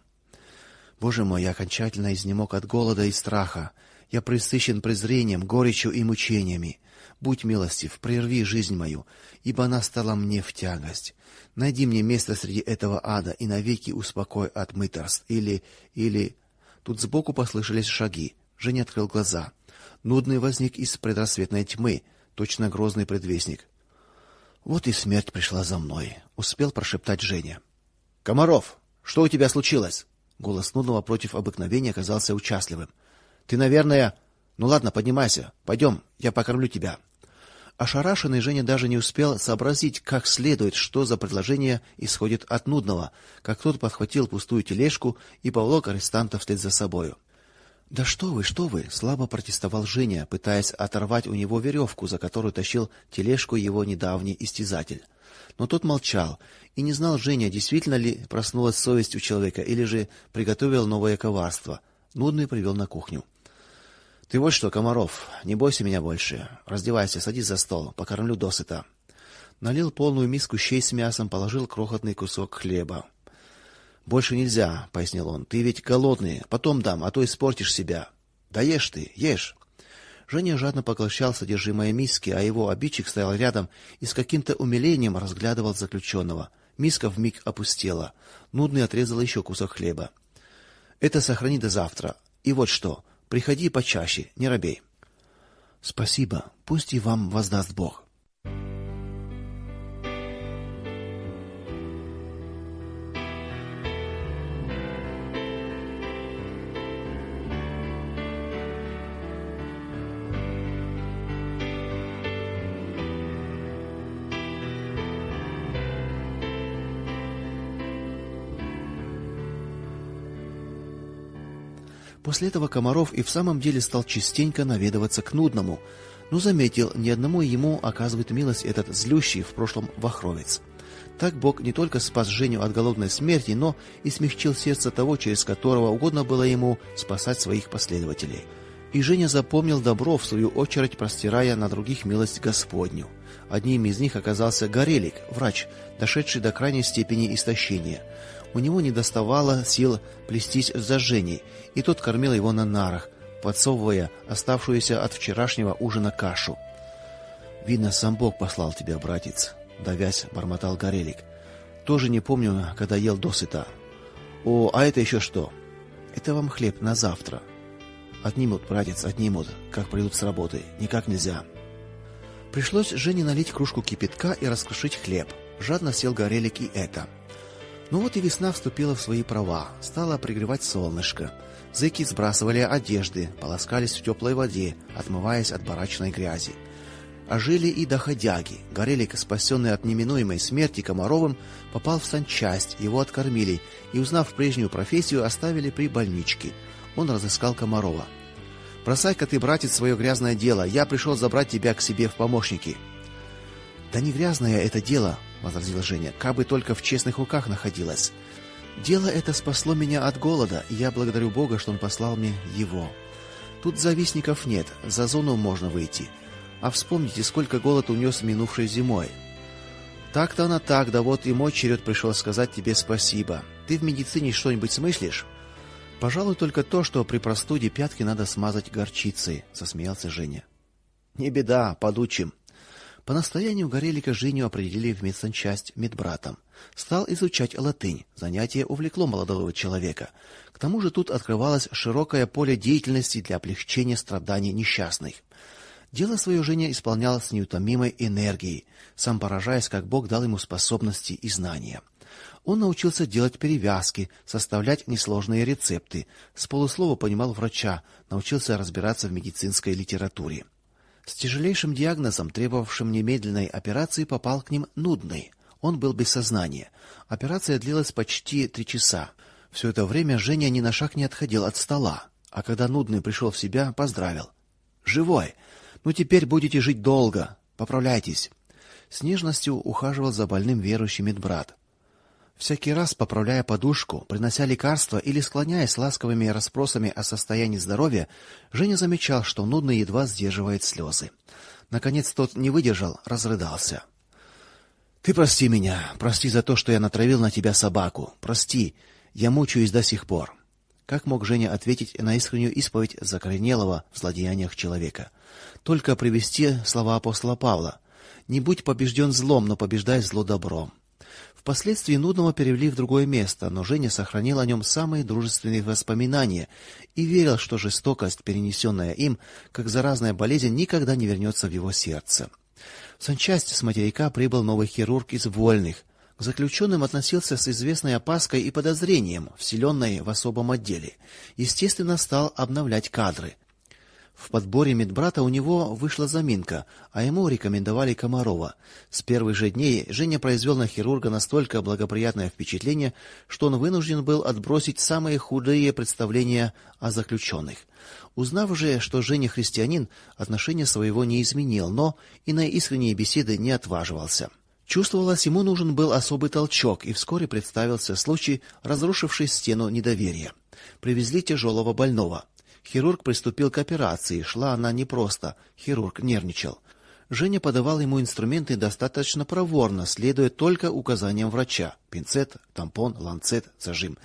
Боже мой, я окончательно изнемог от голода и страха. Я пресыщен презрением, горечью и мучениями. Будь милостив, прерви жизнь мою, ибо она стала мне в тягость. Найди мне место среди этого ада и навеки успокой от мытарств или или Тут сбоку послышались шаги. Женя открыл глаза. Нудный возник из предрассветной тьмы, точно грозный предвестник. Вот и смерть пришла за мной, успел прошептать Женя. Комаров, что у тебя случилось? Голос Нудного против обыкновения оказался участливым. Ты, наверное, Ну ладно, поднимайся. Пойдем, я покормлю тебя. Ошарашенный Женя даже не успел сообразить, как следует, что за предложение исходит от Нудного, как тот подхватил пустую тележку и поволок арестанта вслед за собою. Да что вы, что вы, слабо протестовал Женя, пытаясь оторвать у него веревку, за которую тащил тележку его недавний истязатель. Но тот молчал, и не знал Женя, действительно ли проснулась совесть у человека или же приготовил новое коварство. Нудный привел на кухню. Ты вот что, Комаров, не бойся меня больше. Раздевайся, садись за стол, покормлю досыта. Налил полную миску щей с мясом, положил крохотный кусок хлеба. Больше нельзя, пояснил он. Ты ведь голодный, потом дам, а то испортишь себя. Да ешь ты, ешь. Женя жадно поглощал содержимое миски, а его обидчик стоял рядом и с каким-то умилением разглядывал заключенного. Миска вмиг опустела. Нудный отрезал еще кусок хлеба. Это сохрани до завтра. И вот что, приходи почаще, не робей. Спасибо. Пусть и вам воздаст Бог. После этого Комаров и в самом деле стал частенько наведываться к нудному, но заметил, ни одному ему оказывает милость этот злющий в прошлом вахровец. Так Бог не только спас Женю от голодной смерти, но и смягчил сердце того, через которого угодно было ему спасать своих последователей. И Женя запомнил добро, в свою очередь простирая на других милость Господню. Одним из них оказался Горелик, врач, дошедший до крайней степени истощения. У него не доставало сил плестись за Женей, и тот кормил его на нарах, подсовывая оставшуюся от вчерашнего ужина кашу. Видно, сам Бог послал тебя, братец, давясь бормотал Горелик. Тоже не помню, когда ел досыта. О, а это еще что? Это вам хлеб на завтра. Отнимут, братец, отнимут, как придут с работы. Никак нельзя. Пришлось Жене налить кружку кипятка и раскрошить хлеб. Жадно сел Горелик и это. Ну вот и весна вступила в свои права, стало пригревать солнышко. Зыки сбрасывали одежды, полоскались в теплой воде, отмываясь от барачной грязи. а жили и доходяги. Горелик, спасенный от неминуемой смерти Комаровым, попал в санчасть, его откормили и, узнав прежнюю профессию, оставили при больничке. Он разыскал Комарова. Бросай-ка ты, братец, свое грязное дело. Я пришел забрать тебя к себе в помощники. Да не грязное это дело, возразила Женя. Как бы только в честных руках находилось. Дело это спасло меня от голода, и я благодарю Бога, что он послал мне его. Тут завистников нет, за зону можно выйти. А вспомните, сколько голод унес минувшей зимой. Так-то она так, да вот и мой черед пришел сказать тебе спасибо. Ты в медицине что-нибудь смыслишь? Пожалуй, только то, что при простуде пятки надо смазать горчицей, засмеялся Женя. Не беда, подучим. По настоянию Горелика Женю определили в медсанчасть медбратом. Стал изучать латынь. Занятие увлекло молодого человека. К тому же тут открывалось широкое поле деятельности для облегчения страданий несчастных. Дело свое Женя исполнял с неутомимой энергией, сам поражаясь, как Бог дал ему способности и знания. Он научился делать перевязки, составлять несложные рецепты, с полуслова понимал врача, научился разбираться в медицинской литературе. С тяжелейшим диагнозом, требовавшим немедленной операции, попал к ним нудный. Он был без сознания. Операция длилась почти три часа. Все это время Женя ни на шаг не отходил от стола, а когда нудный пришел в себя, поздравил. Живой. Ну теперь будете жить долго. Поправляйтесь. С нежностью ухаживал за больным верующий медбрат. Всякий раз, поправляя подушку, принося лекарства или склоняясь ласковыми расспросами о состоянии здоровья, Женя замечал, что нудный едва сдерживает слезы. Наконец тот не выдержал, разрыдался. Ты прости меня, прости за то, что я натравил на тебя собаку. Прости, я мучаюсь до сих пор. Как мог Женя ответить на искреннюю исповедь закоренелого в злодеяниях человека? Только привести слова апостола Павла: "Не будь побежден злом, но побеждай зло добром". Впоследствии Нудного перевели в другое место, но Женя сохранил о нем самые дружественные воспоминания и верил, что жестокость, перенесенная им, как заразная болезнь, никогда не вернется в его сердце. В санчасть с материка прибыл новый хирург из Вольных. К заключенным относился с известной опаской и подозрением, вселенной в особом отделе. Естественно, стал обновлять кадры. В подборе медбрата у него вышла заминка, а ему рекомендовали Комарова. С первых же дней Женя произвел на хирурга настолько благоприятное впечатление, что он вынужден был отбросить самые худые представления о заключенных. Узнав же, что Женя христианин, отношение своего не изменил, но и на искренние беседы не отваживался. Чувствовалось, ему нужен был особый толчок, и вскоре представился случай, разрушивший стену недоверия. Привезли тяжелого больного. Хирург приступил к операции. Шла она непросто. Хирург нервничал. Женя подавал ему инструменты достаточно проворно, следуя только указаниям врача: пинцет, тампон, ланцет, зажим.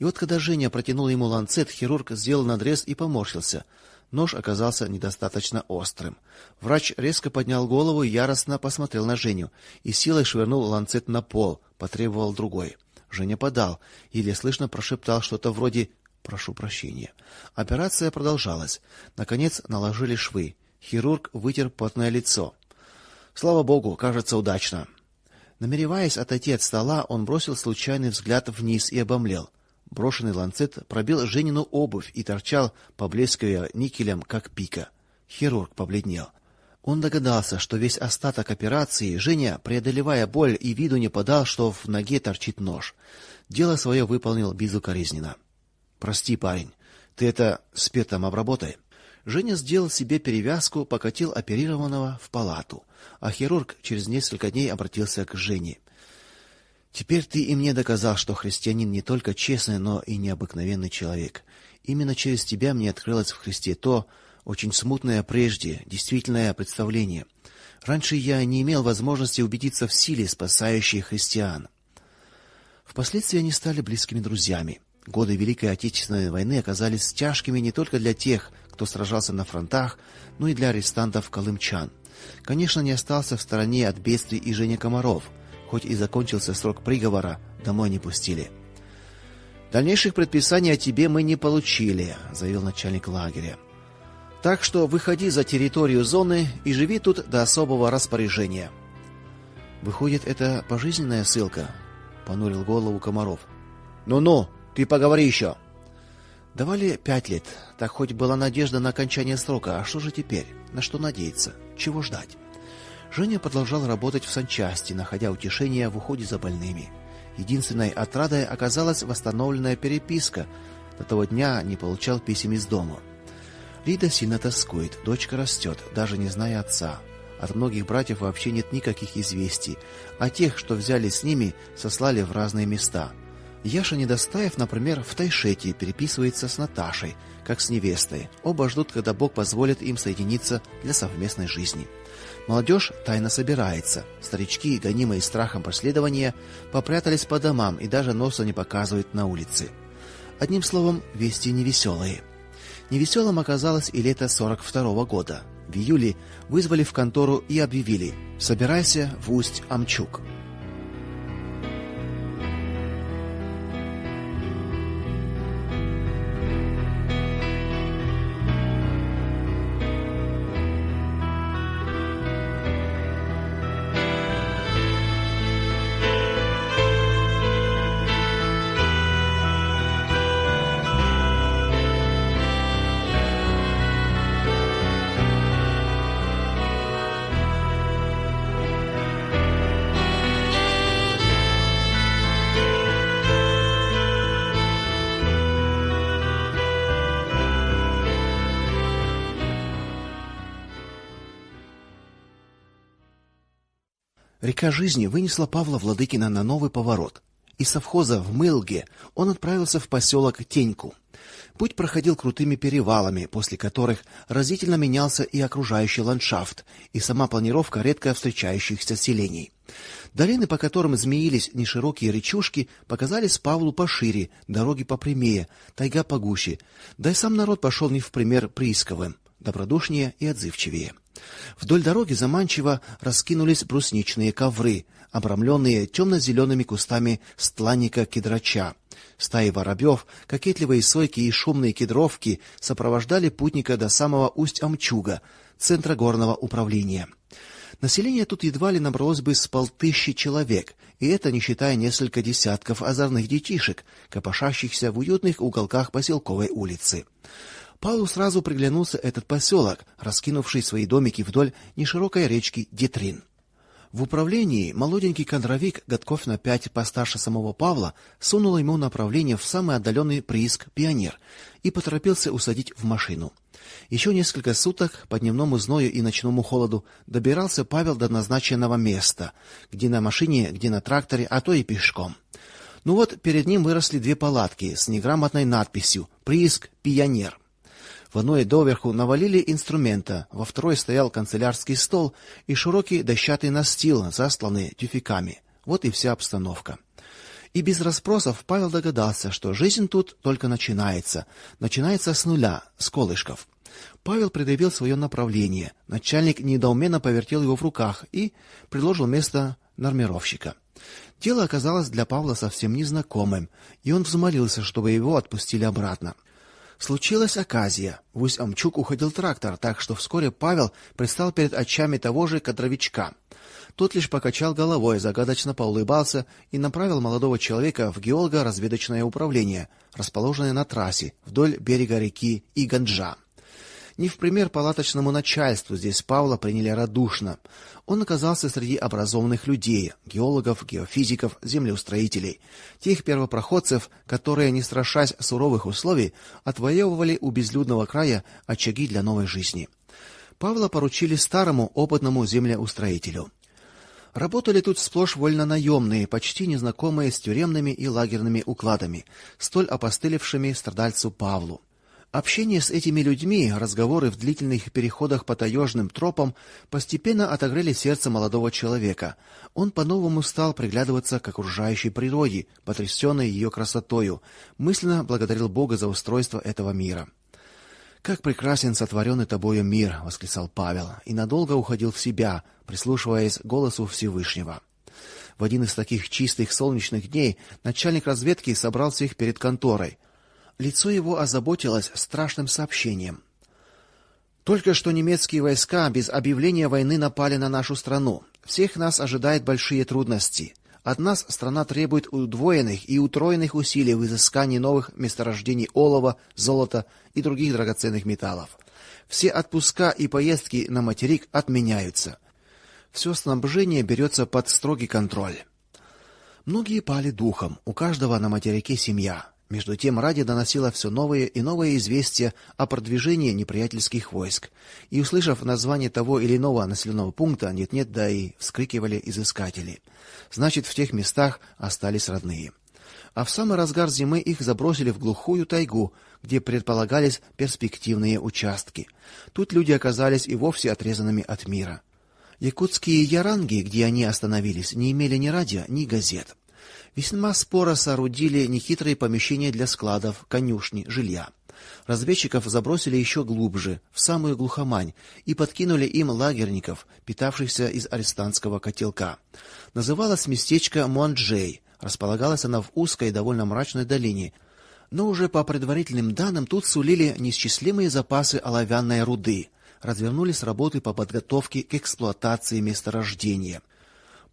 И вот когда Женя протянул ему ланцет, хирург сделал надрез и поморщился. Нож оказался недостаточно острым. Врач резко поднял голову и яростно посмотрел на Женю и силой швырнул ланцет на пол, потребовал другой. Женя подал, еле слышно прошептал что-то вроде Прошу прощения. Операция продолжалась. Наконец наложили швы. Хирург вытер потное лицо. Слава богу, кажется, удачно. Намереваясь отойти от стола, он бросил случайный взгляд вниз и обомлел. Брошенный ланцет пробил Женину обувь и торчал, поблескивая никелем, как пика. Хирург побледнел. Он догадался, что весь остаток операции Женя, преодолевая боль и виду не подал, что в ноге торчит нож. Дело свое выполнил безукоризненно. Прости, парень. Ты это спиртом обработай. Женя сделал себе перевязку, покатил оперированного в палату, а хирург через несколько дней обратился к Жене. Теперь ты и мне доказал, что христианин не только честный, но и необыкновенный человек. Именно через тебя мне открылось в Христе то очень смутное прежде, действительное представление. Раньше я не имел возможности убедиться в силе спасающей христиан. Впоследствии они стали близкими друзьями. Годы Великой Отечественной войны оказались тяжкими не только для тех, кто сражался на фронтах, но и для арестантов-колымчан. Конечно, не остался в стороне от бедствий и Женя Комаров, хоть и закончился срок приговора, домой не пустили. Дальнейших предписаний о тебе мы не получили, заявил начальник лагеря. Так что выходи за территорию зоны и живи тут до особого распоряжения. Выходит, это пожизненная ссылка, понурил голову Комаров. Ну-ну, ты поговори еще!» Давали пять лет. Так хоть была надежда на окончание срока, а что же теперь? На что надеяться? Чего ждать? Женя продолжал работать в санчасти, находя утешение в уходе за больными. Единственной отрадой оказалась восстановленная переписка. До того дня не получал писем из дома. Лида сильно тоскует, дочка растет, даже не зная отца. От многих братьев вообще нет никаких известий, а тех, что взяли с ними, сослали в разные места. Яша Недостаев, например, в Тайшете переписывается с Наташей, как с невестой. Оба ждут, когда Бог позволит им соединиться для совместной жизни. Молодежь тайно собирается. Старички, гонимые страхом преследования, попрятались по домам и даже носа не показывают на улице. Одним словом, вести невеселые. Невеселым оказалось и лето 42 -го года. В июле вызвали в контору и объявили: "Собирайся в Усть-Амчук". Река жизни вынесла Павла Владыкина на новый поворот. Из совхоза в Мылге он отправился в поселок Теньку. Путь проходил крутыми перевалами, после которых разительно менялся и окружающий ландшафт, и сама планировка редко встречающихся селений. Долины, по которым змеились неширокие речушки, показались Павлу пошире, дороги попрямее, тайга погуще. Да и сам народ пошел не в пример приисковым, добродушнее и отзывчивее. Вдоль дороги заманчиво раскинулись брусничные ковры, обрамленные темно-зелеными кустами стланника кедрача. Стаи воробьев, кокетливые сойки и шумные кедровки сопровождали путника до самого Усть-Амчуга, центра горного управления. Население тут едва ли набралось бы с полтыщи человек, и это не считая несколько десятков озорных детишек, копошащихся в уютных уголках поселковой улицы. Павлу сразу приглянулся этот поселок, раскинувший свои домики вдоль неширокой речки Детрин. В управлении молоденький кадровик, годков на пять постарше самого Павла, сунул ему направление в самый отдаленный прииск Пионер и поторопился усадить в машину. Еще несколько суток по дневному зною и ночному холоду добирался Павел до назначенного места, где на машине, где на тракторе, а то и пешком. Ну вот, перед ним выросли две палатки с неграмотной надписью: "Прииск Пионер". В одной доверху навалили инструмента, во второй стоял канцелярский стол и широкий дощатый настил, застланный тюфяками. Вот и вся обстановка. И без расспросов Павел догадался, что жизнь тут только начинается, начинается с нуля, с колышков. Павел предъявил свое направление. Начальник недоуменно повертел его в руках и предложил место нормировщика. Дело оказалось для Павла совсем незнакомым, и он взмолился, чтобы его отпустили обратно. Случилась оказия. В Усть-Амчук уходил трактор, так что вскоре Павел предстал перед очами того же кадровичка. Тот лишь покачал головой, загадочно поулыбался и направил молодого человека в геолого-разведочное управление, расположенное на трассе вдоль берега реки Иганджа. Не в пример палаточному начальству здесь Павла приняли радушно. Он оказался среди образованных людей: геологов, геофизиков, землеустроителей, тех первопроходцев, которые, не страшась суровых условий, отвоевывали у безлюдного края очаги для новой жизни. Павла поручили старому опытному землеустроителю. Работали тут сплошь вольнонаемные, почти незнакомые с тюремными и лагерными укладами, столь опостылевшими страдальцу Павлу. Общение с этими людьми, разговоры в длительных переходах по таежным тропам постепенно отогрели сердце молодого человека. Он по-новому стал приглядываться к окружающей природе, потрясенной ее красотою, мысленно благодарил Бога за устройство этого мира. Как прекрасен сотворенный тобою мир, восклицал Павел и надолго уходил в себя, прислушиваясь к голосу Всевышнего. В один из таких чистых солнечных дней начальник разведки собрал всех перед конторой. Лицо его озаботилось страшным сообщением. Только что немецкие войска без объявления войны напали на нашу страну. Всех нас ожидают большие трудности. От нас страна требует удвоенных и утроенных усилий в изыскании новых месторождений олова, золота и других драгоценных металлов. Все отпуска и поездки на материк отменяются. Все снабжение берется под строгий контроль. Многие пали духом, у каждого на материке семья. Между тем ради доносило все новые и новые известия о продвижении неприятельских войск. И услышав название того или иного населенного пункта, нет-нет, да и вскрикивали изыскатели. Значит, в тех местах остались родные. А в самый разгар зимы их забросили в глухую тайгу, где предполагались перспективные участки. Тут люди оказались и вовсе отрезанными от мира. Якутские яранги, где они остановились, не имели ни радио, ни газет. Весьма споро соорудили нехитрые помещения для складов, конюшни, жилья. Разведчиков забросили еще глубже, в самую глухомань, и подкинули им лагерников, питавшихся из арестантского котелка. Называлось местечко Муанджей. Располагалась она в узкой, довольно мрачной долине, но уже по предварительным данным тут сулили неисчислимые запасы оловянной руды. Развернулись работы по подготовке к эксплуатации месторождения.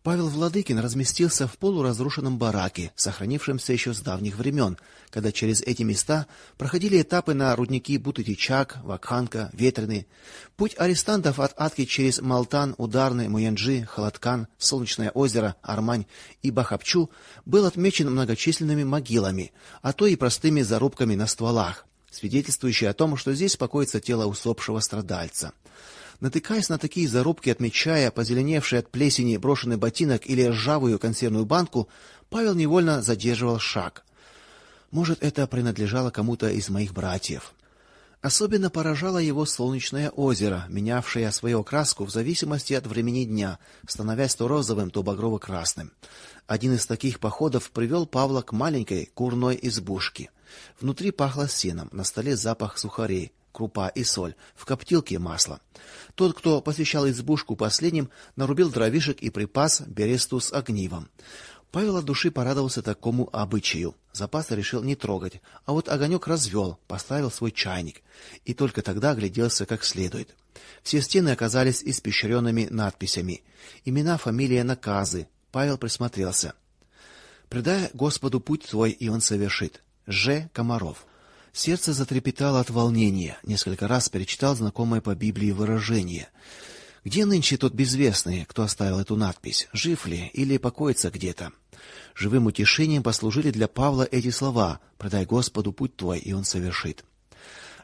Павел Владыкин разместился в полуразрушенном бараке, сохранившемся еще с давних времен, когда через эти места проходили этапы на рудники Бутытичак, Вакханка, Ветреный. Путь арестантов от Атки через Малтан, Ударный, Муянджи, Холодкан, Солнечное озеро, Армань и Бахапчу был отмечен многочисленными могилами, а то и простыми зарубками на стволах, свидетельствующие о том, что здесь покоится тело усопшего страдальца. Натыкаясь на такие зарубки, отмечая позеленевший от плесени брошенный ботинок или ржавую консервную банку, Павел невольно задерживал шаг. Может, это принадлежало кому-то из моих братьев. Особенно поражало его солнечное озеро, менявшее свою окраску в зависимости от времени дня, становясь то розовым, то багрово-красным. Один из таких походов привел Павла к маленькой курной избушке. Внутри пахло сеном, на столе запах сухарей, крупа и соль, в коптилке масло. Тот, кто посещал избушку последним, нарубил дровишек и припас бересту с огнивом. Павел от души порадовался такому обычаю. Запасы решил не трогать, а вот огонек развел, поставил свой чайник и только тогда огляделся как следует. Все стены оказались испещренными надписями: имена, фамилия, наказы. Павел присмотрелся. Предай Господу путь твой, и он совершит. Ж. Комаров. Сердце затрепетало от волнения. Несколько раз перечитал знакомое по Библии выражение. Где нынче тот безвестный, кто оставил эту надпись? Жив ли или покоится где-то? Живым утешением послужили для Павла эти слова: "Продай Господу путь твой, и он совершит".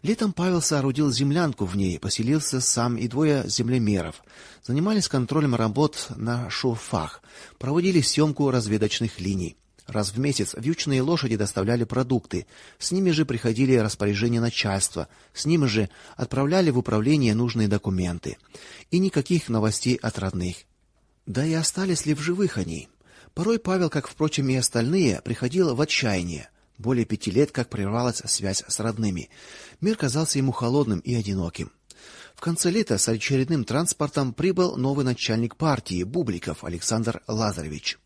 Летом Павел соорудил землянку в ней, поселился сам и двое землемеров. Занимались контролем работ на шурфах, проводили съемку разведочных линий. Раз в месяц вьючные лошади доставляли продукты, с ними же приходили распоряжения начальства, с ними же отправляли в управление нужные документы. И никаких новостей от родных. Да и остались ли в живых они? Порой Павел, как впрочем и остальные, приходил в отчаяние. Более пяти лет как прервалась связь с родными. Мир казался ему холодным и одиноким. В конце лета с очередным транспортом прибыл новый начальник партии Бубликов Александр Лазаревич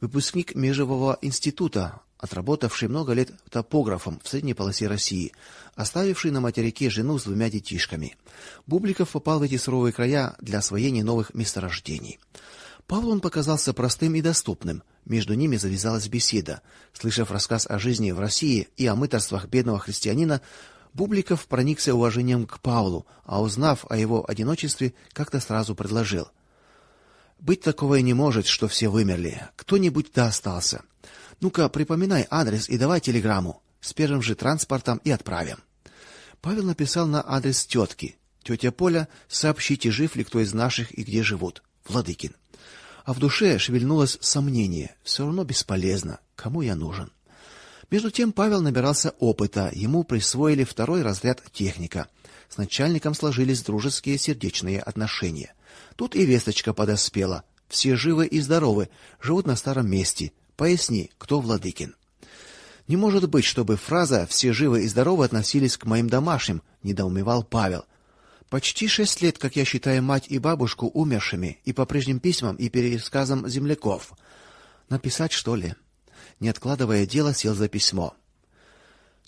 выпускник Межевого института, отработавший много лет топографом в средней полосе России, оставивший на материке жену с двумя детишками. Бубликов попал в эти суровые края для освоения новых месторождений. Павлу он показался простым и доступным. Между ними завязалась беседа. Слышав рассказ о жизни в России и о мытарствах бедного христианина, Бубликов проникся уважением к Павлу, а узнав о его одиночестве, как-то сразу предложил: быть такого и не может, что все вымерли. Кто-нибудь да остался. Ну-ка, припоминай адрес и давай телеграмму. С первым же транспортом и отправим. Павел написал на адрес тетки. Тетя Поля, сообщите, жив ли кто из наших и где живут. Владыкин. А в душе шевельнулось сомнение. Все равно бесполезно. Кому я нужен? Между тем Павел набирался опыта. Ему присвоили второй разряд техника. С начальником сложились дружеские сердечные отношения. Тут и весточка подоспела. Все живы и здоровы, живут на старом месте. Поясни, кто Владыкин. Не может быть, чтобы фраза все живы и здоровы относились к моим домашним, недоумевал Павел. Почти шесть лет, как я считаю мать и бабушку умершими, и по прежним письмам и пересказам земляков. Написать, что ли? Не откладывая дело, сел за письмо.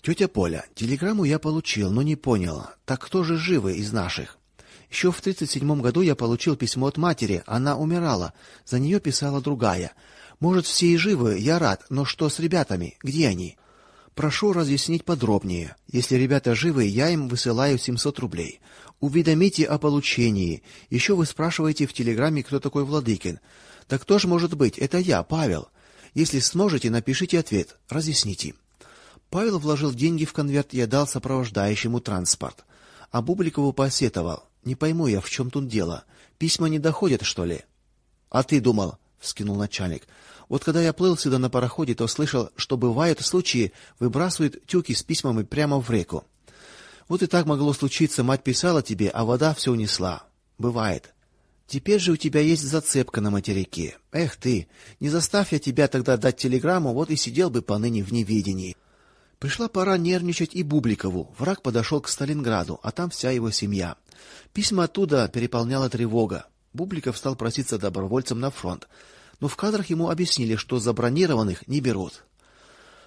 Тетя Поля, телеграмму я получил, но не понял. Так кто же живы из наших? Еще в тридцать седьмом году я получил письмо от матери, она умирала. За нее писала другая. Может, все и живы, я рад, но что с ребятами? Где они? Прошу разъяснить подробнее. Если ребята живы, я им высылаю 700 рублей. Уведомите о получении. Еще вы спрашиваете в телеграме, кто такой Владыкин. Так кто же может быть? Это я, Павел. Если сможете, напишите ответ. Разъясните. Павел вложил деньги в конверт и отдал сопровождающему транспорт. А Бубликову посетовал: "Не пойму я, в чем тут дело. Письма не доходят, что ли?" "А ты думал?" вскинул начальник. Вот когда я плыл сюда на пароходе, то слышал, что бывают случаи, выбрасывают тюки с письмами прямо в реку. Вот и так могло случиться, мать писала тебе, а вода все унесла. Бывает. Теперь же у тебя есть зацепка на материке. Эх ты, не заставь я тебя тогда дать телеграмму, вот и сидел бы поныне в неведении. Пришла пора нервничать и Бубликову. Враг подошел к Сталинграду, а там вся его семья. Письма оттуда переполняла тревога. Бубликов стал проситься добровольцем на фронт но в кадрах ему объяснили, что забронированных не берут.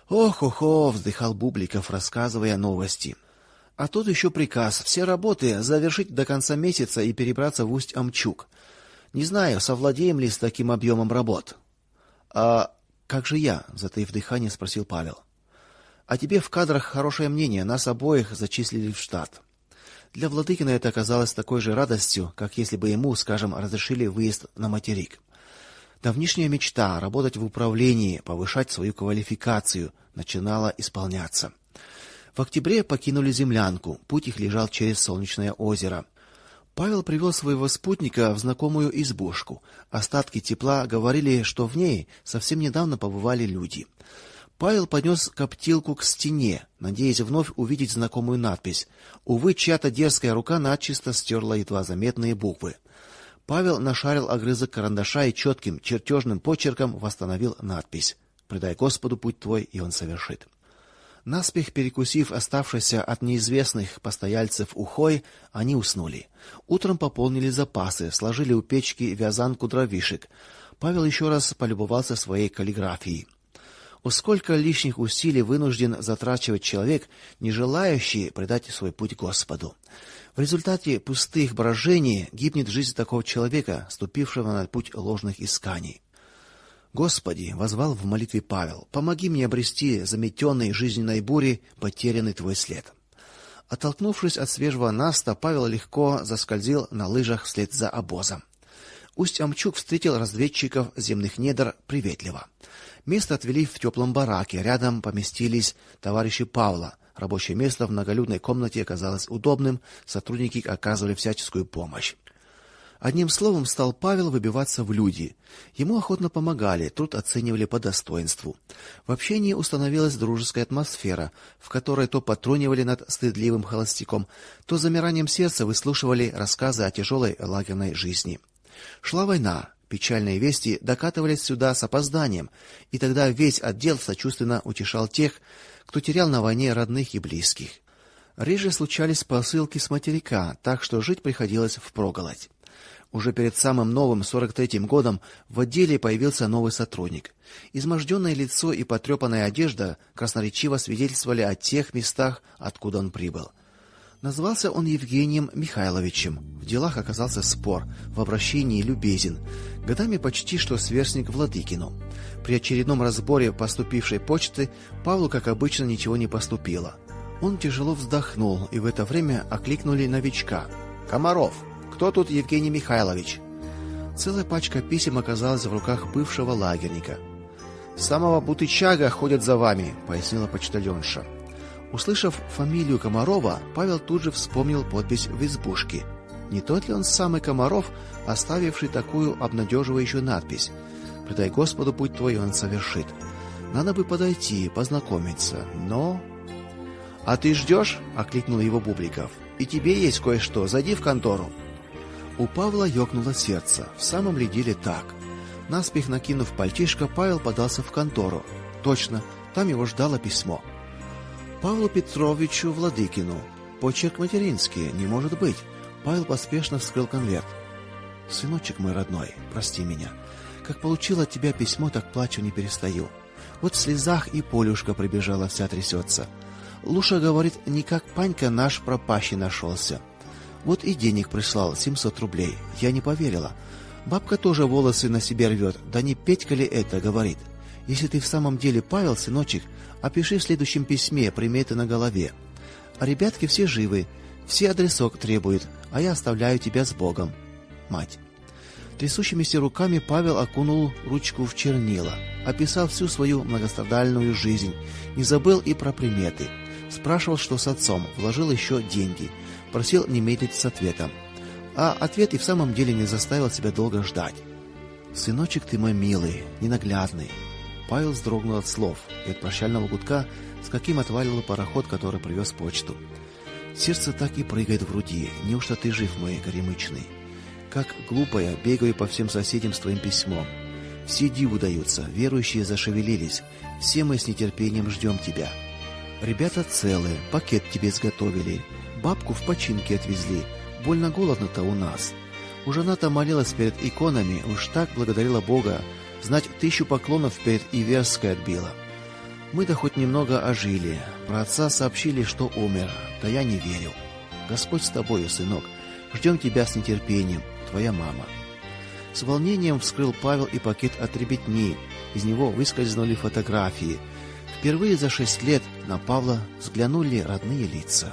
Ох-ох-ох, вздыхал Бубликов, рассказывая новости. А тут еще приказ все работы завершить до конца месяца и перебраться в Усть-Амчук. Не знаю, совладеем ли с таким объемом работ. А как же я, затаив дыхание, спросил Павел. А тебе в кадрах хорошее мнение, нас обоих зачислили в штат. Для Владыкина это оказалось такой же радостью, как если бы ему, скажем, разрешили выезд на материк. Давнишняя мечта работать в управлении, повышать свою квалификацию начинала исполняться. В октябре покинули землянку. Путь их лежал через солнечное озеро. Павел привел своего спутника в знакомую избушку. Остатки тепла говорили, что в ней совсем недавно побывали люди. Павел поднес коптилку к стене, надеясь вновь увидеть знакомую надпись. Увы, чья-то дерзкая рука начисто стерла едва заметные буквы. Павел нашарил огрызок карандаша и четким чертежным почерком восстановил надпись: "Предай Господу путь твой, и он совершит". Наспех перекусив оставшееся от неизвестных постояльцев ухой, они уснули. Утром пополнили запасы, сложили у печки вязанку дровишек. Павел еще раз полюбовался своей каллиграфией. О сколько лишних усилий вынужден затрачивать человек, не желающий предать свой путь Господу. В результате пустых брожений гибнет жизнь такого человека, ступившего на путь ложных исканий. Господи, возвал в молитве Павел: помоги мне обрести заметенный жизненной бурей потерянный твой след. Оттолкнувшись от свежего наста, Павел легко заскользил на лыжах вслед за обозом. Усть-Амчук встретил разведчиков земных недр приветливо. Место отвели в теплом бараке, рядом поместились товарищи Павла, Рабочее место в многолюдной комнате оказалось удобным, сотрудники оказывали всяческую помощь. Одним словом, стал Павел выбиваться в люди. Ему охотно помогали, труд оценивали по достоинству. В общении установилась дружеская атмосфера, в которой то потрунивали над стыдливым холостяком, то замиранием сердца выслушивали рассказы о тяжелой лагерной жизни. Шла война, печальные вести докатывались сюда с опозданием, и тогда весь отдел сочувственно утешал тех, кто терял на войне родных и близких. Реже случались посылки с материка, так что жить приходилось впроголодь. Уже перед самым новым 43-м годом в отделе появился новый сотрудник. Изможденное лицо и потрепанная одежда красноречиво свидетельствовали о тех местах, откуда он прибыл. Назвался он Евгением Михайловичем. В делах оказался спор, в обращении любезен, годами почти что сверстник Владыкину. При очередном разборе поступившей почты Павлу, как обычно, ничего не поступило. Он тяжело вздохнул, и в это время окликнули новичка. Комаров, кто тут Евгений Михайлович? Целая пачка писем оказалась в руках бывшего лагерника. Самого Бутычага ходят за вами, пояснила почтальонша. Услышав фамилию Комарова, Павел тут же вспомнил подпись в избушке. Не тот ли он самый Комаров, оставивший такую обнадеживающую надпись: "Предай Господу путь твой, он совершит". Надо бы подойти, познакомиться, но А ты ждешь?» — окликнул его Бубликов. И тебе есть кое-что, зайди в контору. У Павла ёкнуло сердце. В самом ли деле так? Наспех накинув пальтишко, Павел подался в контору. Точно, там его ждало письмо. Павлу Петровичу Владыкину. Почерк материнский, не может быть. Павел поспешно вскрыл конверт. Сыночек мой родной, прости меня. Как получил от тебя письмо, так плачу не перестаю. Вот в слезах и Полюшка прибежала, вся трясется. Луша говорит, не как Панька наш пропащий нашелся. Вот и денег прислал, 700 рублей. Я не поверила. Бабка тоже волосы на себе рвет. Да не Петька ли это, говорит. Если ты в самом деле Павел, сыночек, опиши в следующем письме приметы на голове. А ребятки все живы, все адресок требуют, а я оставляю тебя с Богом. Мать. Трясущимися руками Павел окунул ручку в чернила, описал всю свою многострадальную жизнь, не забыл и про приметы. Спрашивал, что с отцом, вложил еще деньги, просил не медлить с ответом. А ответ и в самом деле не заставил себя долго ждать. Сыночек ты мой милый, ненаглядный. Павел вздрогнул от слов и от прощального гудка, с каким отваливал пароход, который привез почту. Сердце так и прыгает в груди. Неужто ты жив, мой горемычный? Как глупая, бегаю по всем соседям с твоим письмом. Все диву даются, верующие зашевелились. Все мы с нетерпением ждем тебя. Ребята целые, пакет тебе изготовили, бабку в починке отвезли. Больно голодно-то у нас. У жена-то молилась перед иконами, уж так благодарила Бога, знать тысячу поклонов перед Иверской отбила. Мы-то хоть немного ожили. Про отца сообщили, что умер, да я не верю. Господь с тобою, сынок. Ждем тебя с нетерпением твоя мама. С волнением вскрыл Павел и пакет от ребятни. Из него выскользнули фотографии. Впервые за шесть лет на Павла взглянули родные лица.